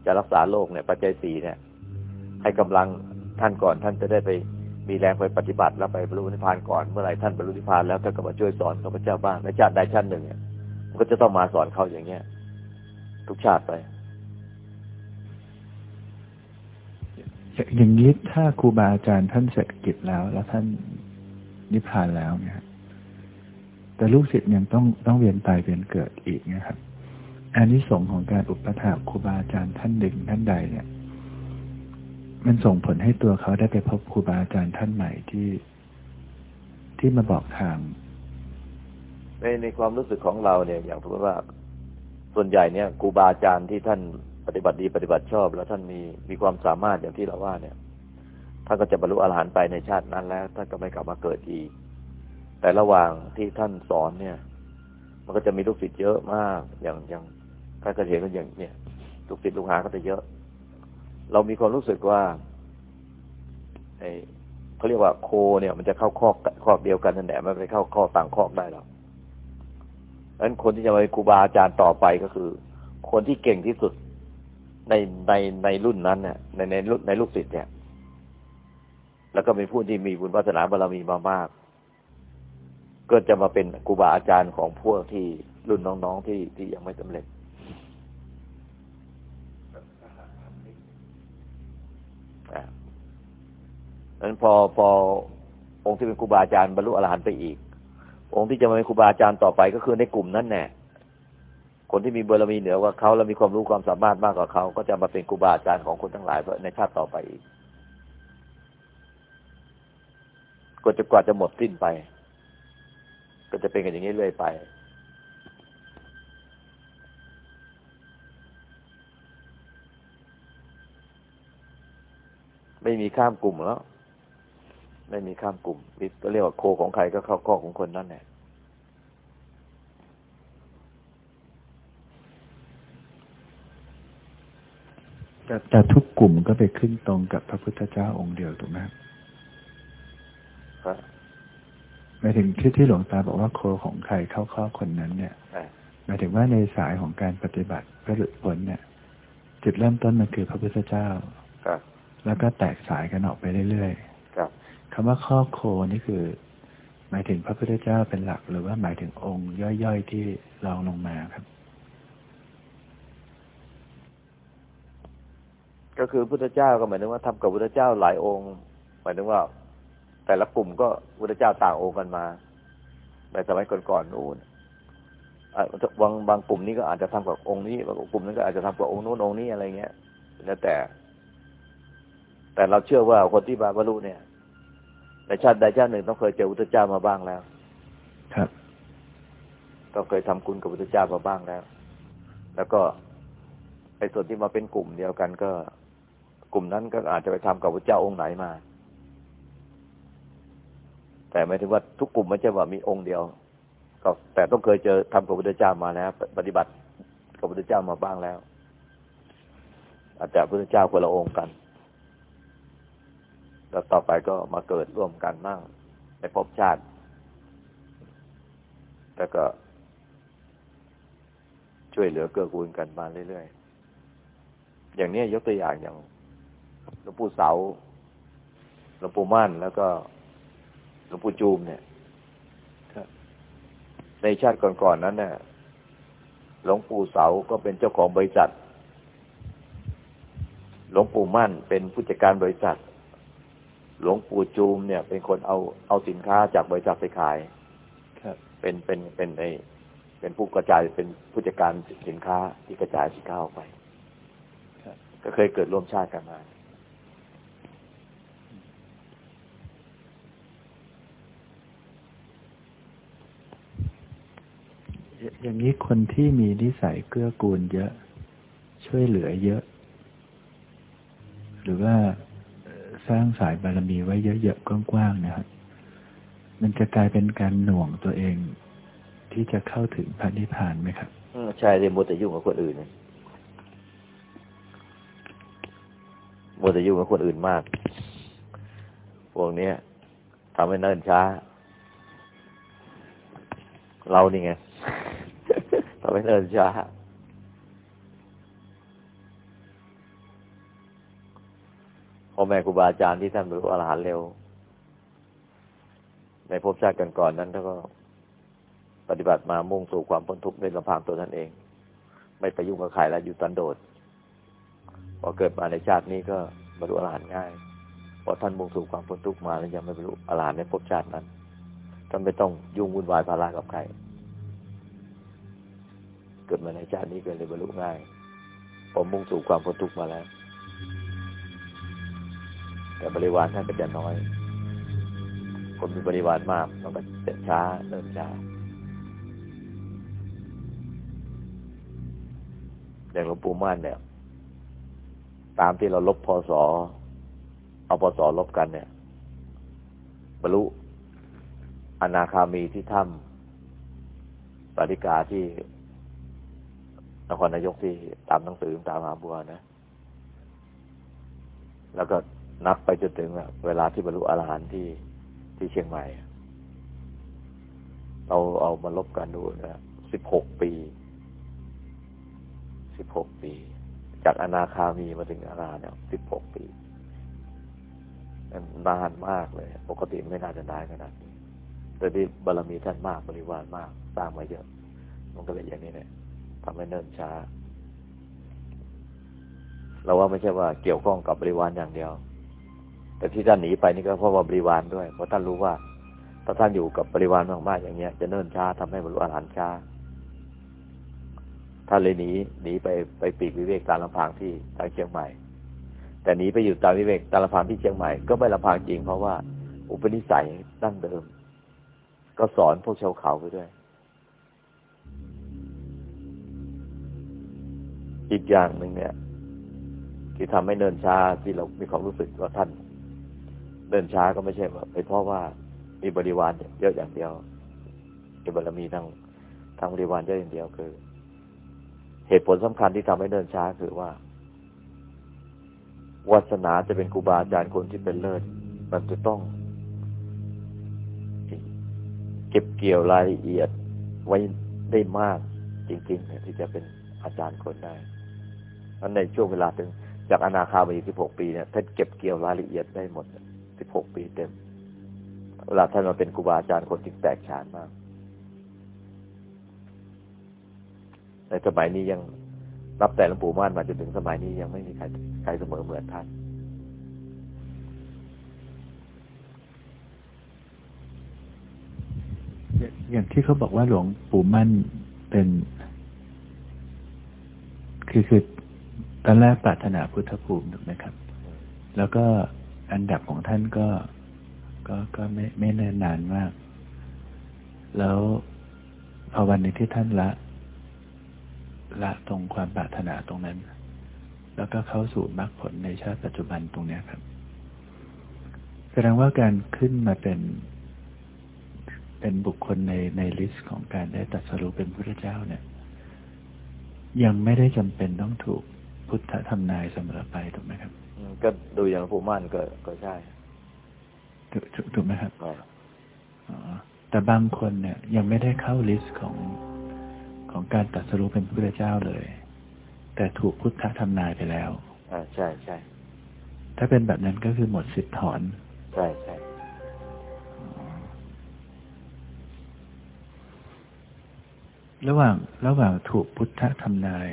จะรักษาโรคเนี่ย ปัจจัยสี่เนี่ย ให้กำลังท่านก่อนท่านจะได้ไปมีแรงไปปฏิบัติแล้วไปบรรลุนิพพานก่อนเมื่อไหร่ท่านบรรลุนิพพานแล้วท่านก็มาช่วยสอนข้าพเจ้าบ้างในชาติใดชาติหนึ่งเนี่ยมันก็จะต้องมาสอนเขาอย่างเงี้ยทุกชาติไป อย่างนี้ถ้าครูบาอาจารย์ท่านเสร็จกิจแล้ว แล้วท่านนิพพานแล้วเนี่ยครับ แต่ลูกศิษย์ยังต้องต้องเวียนตายเวียนเกิดอีกนะครับอันนี้ส่งของการอุปถัมภ์ครูบาอาจารย์ท่านหนึ่งท่านใดเนี่ย มันส่งผลให้ตัวเขาได้ไปพบครูบาอาจารย์ท่านใหม่ที่ที่มาบอกทางในในความรู้สึกของเราเนี่ย อย่างสมมติว่า ส่วนใหญ่เนี่ยครูบาอาจารย์ที่ท่านปฏิบัติดีปฏิบัติชอบ แล้วท่านมีมีความสามารถอย่างที่เราว่าเนี่ยท่านก็จะบรรลุอรหันต์ไปในชาตินั้นแล้วท่านก็ไม่กลับมาเกิดอีก แต่ระหว่างที่ท่านสอนเนี่ย มันก็จะมีลูกศิษย์เยอะมาก อย่างอย่างท่านก็เห็นกันอย่างเนี่ยลูกศิษย์ลูกหาก็จะเยอะ เรามีความรู้สึกว่าไอเขาเรียกว่าโคเนี่ย มันจะเข้าคอกคอกเดียวกันนั่นแหละไม่ไปเข้าคอกต่างคอกได้หรอกดังนั้นคนที่จะมาเป็นครูบาอาจารย์ต่อไปก็คือ คนที่เก่งที่สุดในในในรุ่นนั้นเนี่ยในในรุ่นในลูกศิษย์เนี่ย แล้วก็เป็นผู้ที่มีบุญวาสนาบารมีมามาก ก็จะมาเป็นครูบาอาจารย์ของพวกที่รุ่นน้องๆที่ที่ยังไม่สำเร็จนั้นพอพอองค์ที่เป็นครูบาอาจารย์บรรลุอรหันต์ไปอีก องค์ที่จะมาเป็นครูบาอาจารย์ต่อไปก็คือในกลุ่มนั้นแน่คนที่มีบารมีเหนือกว่าเขาและมีความรู้ความสามารถมากกว่าเขาก็จะมาเป็นครูบาอาจารย์ของคนทั้งหลายในชาติต่อไปอีกก็จะกว่าจะหมดสิ้นไป ก็จะเป็นกันอย่างนี้เรื่อยไป ไม่มีข้ามกลุ่มแล้ว ไม่มีข้ามกลุ่มนี่ก็เรียกว่าโคของใครก็เข้าข้อของคนนั่นแหละแต่แต่ทุกกลุ่มก็ไปขึ้นตรงกับพระพุทธเจ้าองค์เดียวถูกไหมครับครับ หมายถึงที่ที่หลวงตาบอกว่าโคของใครเข้าข้อคนนั้นเนี่ยอ่าหมายถึงว่าในสายของการปฏิบัติเพื่อหลุดพ้นเนี่ย จุดเริ่มต้นมันคือพระพุทธเจ้าครับแล้วก็แตกสายกันออกไปเรื่อยครับคำว่าข้อโคนี่คือ หมายถึงพระพุทธเจ้าเป็นหลัก หรือว่าหมายถึงองค์ย่อยๆที่รองลงมาครับ ก็คือพุทธเจ้าก็หมายถึงว่าทำกับพุทธเจ้าหลายองค์ หมายถึงว่า แต่ละกลุ่มก็พุทธเจ้าต่างองค์กันมาในสมัยก่อนๆนู้นบางบางกลุ่มนี้ก็อาจจะทำกับองค์นี้บางกลุ่มนั้นก็อาจจะทำกับองค์นู้นองค์นี้อะไรเงี้ยแล้วแต่ แต่เราเชื่อว่าคนที่บาบรรลุเนี่ยในชาติใดชาติหนึ่งต้องเคยเจอพุทธเจ้ามาบ้างแล้ว ครับ ต้องเคยทำคุณกับพุทธเจ้ามาบ้างแล้ว แล้วก็ไอ้ส่วนที่มาเป็นกลุ่มเดียวกันก็ กลุ่มนั้นก็อาจจะไปทำกับพระเจ้าองค์ไหนมา แต่หมายถึงว่าทุกกลุ่มไม่ใช่ว่ามีองค์เดียวก็แต่ต้องเคยเจอทำกับพระพุทธเจ้ามาแล้วปฏิบัติกับพระพุทธเจ้ามาบ้างแล้ว อาจจะพระเจ้าคนละองค์กัน แล้วต่อไปก็มาเกิดร่วมกันมั่งในภพชาติแต่ก็ ช่วยเหลือเกื้อกูลกันมาเรื่อยๆ อย่างนี้ยกตัวอย่างอย่างหลวงปู่เสาหลวงปู่มั่นแล้วก็ ลวงปู่จูมเนี่ยในชาติก่อนๆนั้นเนี่ยหลวงปู่เสาก็เป็นเจ้าของบริษัท หลวงปู่มั่นเป็นผู้จัดการบริษัท หลวงปู่จูมเนี่ย เป็นคนเอาเอาสินค้าจากบริษัทไปขายครับเป็นเป็นเป็นไอเป็นผู้กระจายเป็นผู้จัดการสินค้าที่กระจายสินค้าออกไปครับก็เคยเกิดร่วมชาติกันมา อย่างนี้คนที่มีนิสัยเกื้อกูลเยอะ ช่วยเหลือเยอะ หรือว่าสร้างสายบารมีไว้เยอะๆกว้างๆนะครับมันจะกลายเป็นการหน่วงตัวเอง ที่จะเข้าถึงพระนิพพานไหมครับอืมใช่เลยมัวแต่ยุ่งกับคนอื่นเนี่ยมัวแต่ยุ่งกับคนอื่นมาก พวกนี้ทำให้เนิ่นช้า เรานี่ไง ทำให้เนิ่นช้าพ่อแม่ครูบาอาจารย์ที่ท่านบรรลุอรหันต์เร็ว ในภพชาติก่อนๆนั้นท่านก็ปฏิบัติมามุ่งสู่ความพ้นทุกข์ในลำพังตัวท่านเอง ไม่ไปยุ่งกับใครแล้วอยู่ตันโดษพอเกิดมาในชาตินี้ก็บรรลุอรหันต์ง่ายเพราะท่านมุ่งสู่ความพ้นทุกข์มาแล้วยังไม่บรรลุอรหันต์ในภพชาตินั้นท่านไม่ต้องยุ่งวุ่นวายภาระกับใคร กิดมาในชาตินี้ก็เลยบรรลุง่ายพอมุ่งสู่ความพ้นทุกข์มาแล้ว แต่บริวารท่านก็จะน้อย คนมีบริวารมากมันก็จะช้าเริ่มช้าอย่างหลวงปู่ม่านเนี่ย ตามที่เราลบพศเอาพศลบกันเนี่ย บรรลุอนาคามีที่ถ้ำปาริกาที่ นครนายกที่ตามหนังสือตามหาบัวนะ แล้วก็นับไปจนถึงเวลาที่บรรลุอรหันต์ที่ที่เชียงใหม่ เราเอามาลบกันดูนะสิบหกปี สิบหกปี จากอนาคามีมาถึงอรหันต์เนี่ยสิบหกปีนานมากเลย ปกติไม่น่าจะนานขนาดนี้แต่ที่บารมีท่านมากบริวารมาก สร้างมาเยอะ มันก็เลยอย่างนี้เนี่ย ทำให้เนิ่นช้า เราว่าไม่ใช่ว่าเกี่ยวข้องกับบริวารอย่างเดียว แต่ที่ท่านหนีไปนี่ก็เพราะว่าบริวารด้วย เพราะท่านรู้ว่า ถ้าท่านอยู่กับบริวารมากๆอย่างเงี้ย จะเนิ่นช้าทำให้บรรลุอรหันต์ช้าท่านเลยหนีหนีไปไปปีกวิเวกตามลำพังที่ทางเชียงใหม่ แต่หนีไปอยู่ตามวิเวกตามลำพังที่เชียงใหม่ก็ไม่ลำพังจริงเพราะว่าอุปนิสัยดั้งเดิม ก็สอนพวกชาวเขาไปด้วย อีกอย่างหนึ่งเนี่ย ที่ทำให้เนินช้าที่เรามีความรู้สึกว่าท่าน เดินช้าก็ไม่ใช่ว่าเป็นเพราะว่ามีบริวารเยอะอย่างเดียวมีบารมีทั้งทั้งบริวารเยอะอย่างเดียวคือ เหตุผลสำคัญที่ทำให้เดินช้าคือว่าวาสนาจะเป็นครูบาอาจารย์คนที่เป็นเลิศ มันจะต้อง เก็บเกี่ยวรายละเอียดไว้ได้มากจริงๆเนี่ยที่จะเป็นอาจารย์คนได้ นั้นในช่วงเวลาถึงจากอนาคามี16ปีเนี่ยท่านเก็บเกี่ยวรายละเอียดได้หมดสิบหกปีเต็ม เวลาท่านมาเป็นครูบาอาจารย์คนจึงแตกฉานมาก ในสมัยนี้ยังรับแต่หลวงปู่ม่านมาจนถึงสมัยนี้ยังไม่มีใครใครเสมอเหมือนท่านอย่างที่เขาบอกว่าหลวงปู่มั่นเป็น คือคือ ตอนแรกปรารถนาพุทธภูมิถูกไหมครับ แล้วก็อันดับของท่านก็ก็ก็ไม่ไม่เนิ่นนานมาก แล้วพอวันนึ่งที่ท่านละ ละตรงความปรารถนาตรงนั้น แล้วก็เข้าสู่มรรคผลในชาติปัจจุบันตรงเนี้ยครับ แสดงว่าการขึ้นมาเป็น เป็นบุคคลในใน list ของการได้ตรัสรู้เป็นพระพุทธเจ้าเนี่ย ยังไม่ได้จำเป็นต้องถูก พุทธธรรมนายเสมอไปถูกไหมครับก็ดูอย่างหลวงปู่มั่นก็ก็ใช่ถูกถูกถูกไหมครับอ่าอ๋อแต่บางคนเนี่ย ยังไม่ได้เข้าลิสต์ของของการตรัสรู้เป็นพระพุทธเจ้าเลย แต่ถูกพุทธทำนายไปแล้วอ่าใช่ใช่ถ้าเป็นแบบนั้นก็คือหมดสิทธิ์ถอน ใช่ใช่ระหว่างระหว่างถูกพุทธทำนาย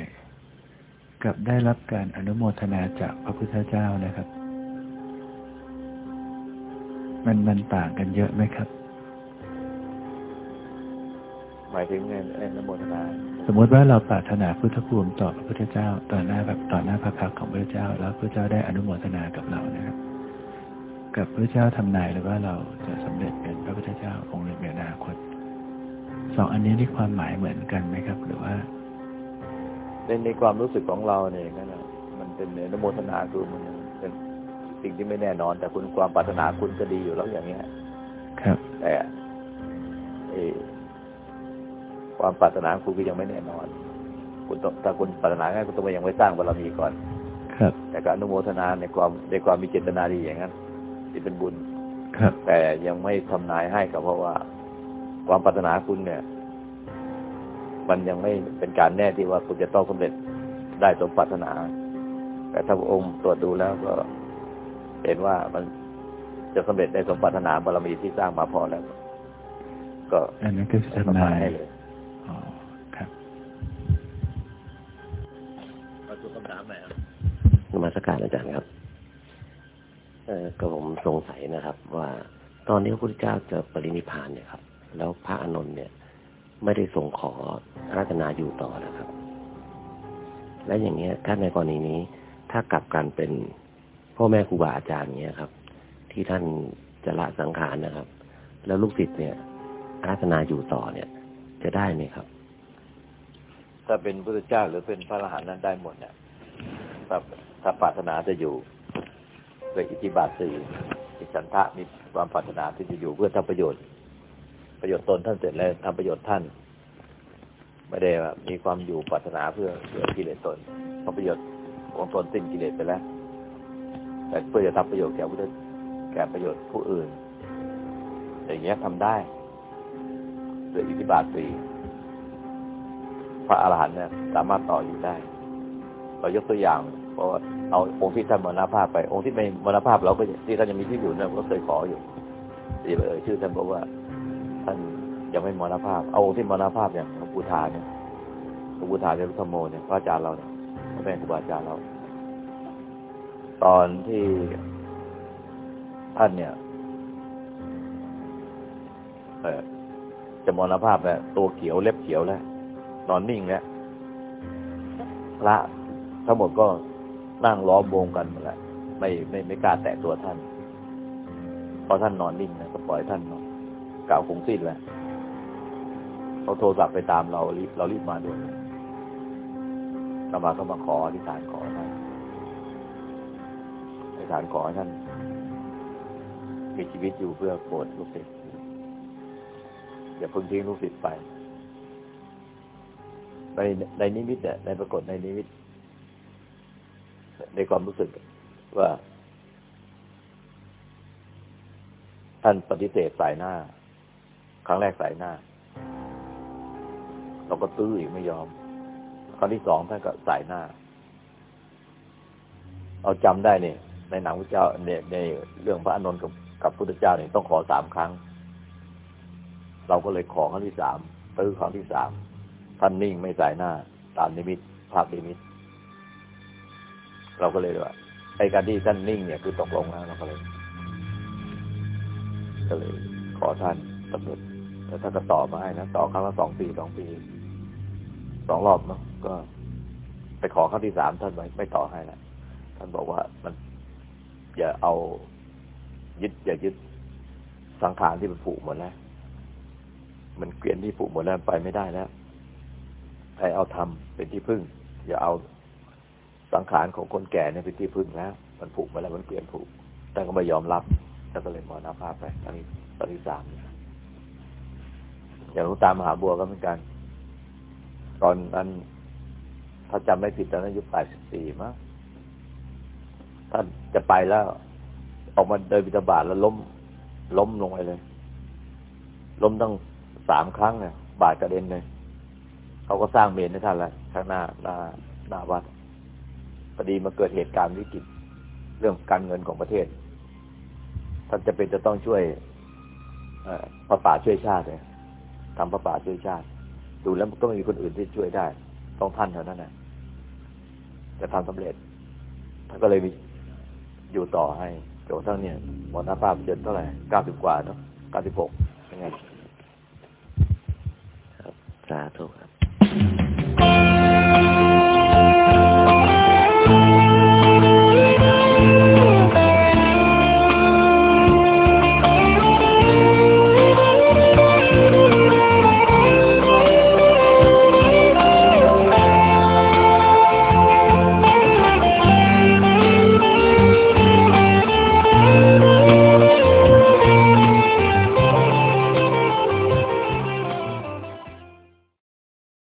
กับได้รับการอนุโมทนาจากพระพุทธเจ้านะครับ มันมันต่างกันเยอะไหมครับ หมายถึงเงินเอ็นโมทนา สมมติว่าเราปรารถนาพุทธภูมิต่อพระพุทธเจ้า ต่อหน้าแบบต่อหน้าพระพักตร์ของพระเจ้า แล้วพระเจ้าได้อนุโมทนากับเรานะครับ กับพระเจ้าทำนายเลยว่าเราจะสำเร็จเป็นพระพุทธเจ้าองค์หนึ่งในอนาคตสองอันนี้นี่ความหมายเหมือนกันไหมครับ หรือว่า ในในความรู้สึกของเราเนี่ยนั่นแหละมันเป็นเอนโมทนาคือมันเป็นสิ่งที่ไม่แน่นอน แต่คุณความปรารถนาคุณก็ดีอยู่แล้วอย่างเงี้ยครับ แต่เอ่อความปรารถนาของคุณก็ยังไม่แน่นอน คุณต้องถ้าคุณปรารถนาง่ายคุณต้องไปยังไม่สร้างบารมีก่อน ครับ แต่การอนุโมทนาในความในความมีเจตนาดีอย่างนั้นที่เป็นบุญ ครับ แต่ยังไม่ทำนายให้ก็เพราะว่า ความปรารถนาคุณเนี่ย มันยังไม่เป็นการแน่ที่ว่าคุณจะต้องสำเร็จได้สมปรารถนา แต่ถ้าพระองค์ตรวจดูแล้วก็เห็นว่ามันจะสำเร็จในสมปรารถนาบารมีที่สร้างมาพอแล้ว ก็อันนั้นก็คือทำทำนานายยให้เลยอ๋อครับมาสู่คำถามไหนครับนมัสการอาจารย์ครับเออก็ผมสงสัยนะครับ ว่าตอนนี้พระพุทธเจ้าจะปรินิพพานเนี่ยครับ แล้วพระอานนท์เนี่ย ไม่ได้ส่งขอราธนาอยู่ต่อนะครับ และอย่างเงี้ยถ้าในกรณีนี้ถ้ากลับกันเป็นพ่อแม่ครูบาอาจารย์เงี้ยครับ ที่ท่านจะละสังขารนะครับ แล้วลูกศิษย์เนี่ยราธนาอยู่ต่อเนี่ย จะได้ไหมครับ ถ้าเป็นพระเจ้าหรือเป็นพระอรหันต์นั้นได้หมดเนี่ยถ้าถ้าปรารถนาจะอยู่เป็นอิทธิบาทสี่มีฉันทะมีความปรารถนาที่จะอยู่เพื่อทำประโยชน์ ประโยชน์ตนท่านเสร็จแล้วทำประโยชน์ท่าน ไม่ได้มีความอยู่ปรารถนาเพื่อเพื่อกิเลสตนเพราประโยชน์ของตนสิ้นกิเลสไปแล้ว แต่เพื่อจะทำประโยชน์แก่ผู้อื่แก่ประโยชน์ผู้อื่น อย่างเงี้ยทำได้โดยอิทธิบาทสี่พระอรหันต์เนี่ยสามารถต่ออยู่ได้เรายกตัวอย่างเพราะเอาองค์ที่ท่านมรณภาพไป องค์ที่ไม่มรณภาพเราก็ที่ท่านยังมีชีวิตอยู่เนี่ยก็เคยขออยู่ที่เอ่ยชื่อท่านบอกว่า ท่านยังไม่มรณภาพ เอาองค์ที่มรณภาพอย่างหลวงปู่ทาเนี่ยหลวงปู่ทาเนรุธโมเนี่ยพระอาจารย์เราเนี่ยพระแม่ครูบาอาจารย์เรา ตอนที่ท่านเนี่ยเออจะมรณภาพเนี่ยตัวเขียวเล็บเขียวแล้วนอนนิ่งแล้วพระทั้งหมดก็นั่งล้อมวงกันหมดแล้วไม่ไม่ไม่กล้าแตะตัวท่านเพราะท่านนอนนิ่งนะก็ปล่อยท่านนอน ก่าคงสิ้นแล้วเขาโทรศัพท์ไปตามเรารีบเรารีบมาด่วนเรามาก็มาขออธิษฐานขอท่านอธิษฐานขอท่านมีชีวิตอยู่เพื่อโปรดลูกศิษย์อย่าเพิ่งทิ้งลูกศิษย์ไปในในนิมิตเนี่ยในปรากฏในนิมิต ในความรู้สึกว่า ท่านปฏิเสธสายหน้า ครั้งแรกสายหน้า เราก็ตื้ออีกไม่ยอม ครั้งที่สองท่านก็สายหน้าเอาจำได้เนี่ยในหนังพระเจ้าในในเรื่องพระอานนท์กับกับพุทธเจ้าเนี่ยต้องขอสามครั้ง เราก็เลยขอครั้งที่สามตื้อครั้งที่สามท่านนิ่งไม่สายหน้า ตามนิมิตภาพนิมิต เราก็เลยว่าไอ้การที่ท่านนิ่งเนี่ยคือตกลงแล้วเราก็เลยก็เลยขอท่านกำหนด แล้วท่านก็ต่อมาให้นะต่อครั้งละสองปีสองปีสองรอบเนาะก็ ไปขอครั้งที่สามท่านไม่ไม่ต่อให้แล้วท่านบอกว่ามันอย่าเอายึด อย่ายึดสังขารที่มันผูกหมดแล้วมันเกลียนที่ผูกหมดแล้วไปไม่ได้แล้วให้เอาธรรมเป็นที่พึ่ง อย่าเอาสังขารของคนแก่เนี่ยเป็นที่พึ่งแล้วมันผูกมาแล้วมันเกลียนผูกแต่ก็ไม่ยอมรับแต่ก็เลยมรณภาพไปตอนนี้ตอนที่สาม อย่างหลวงตามหาบัวก็เหมือนกัน ตอนนั้นถ้าจำไม่ผิดตอนนั้นอายุแปดสิบสี่มั้งท่านจะไปแล้ว ออกมาเดินบิณฑบาตแล้วล้ม ล้มลงไปเลย ล้มตั้งสามครั้งเนี่ยบาดกระเด็นเลยเขาก็สร้างเมนให้ท่านแล้วข้างหน้าหน้าหน้าวัดพอดีมาเกิดเหตุการณ์วิกฤตเรื่องการเงินของประเทศ ท่านจะเป็นจะต้องช่วยพระป่าช่วยชาติเลย ทำพระป่าช่วยชาติ ดูแล้วก็ไม่มีคนอื่นที่ช่วยได้ ต้องท่านเท่านั้นนะจะทำสำเร็จท่านก็เลยมีอยู่ต่อให้จนทั้งเนี่ยมรณภาพเจ็ดเท่าไหร่เก้าสิบกว่าเนาะเก้าสิบหกยังไงครับสาธุครับ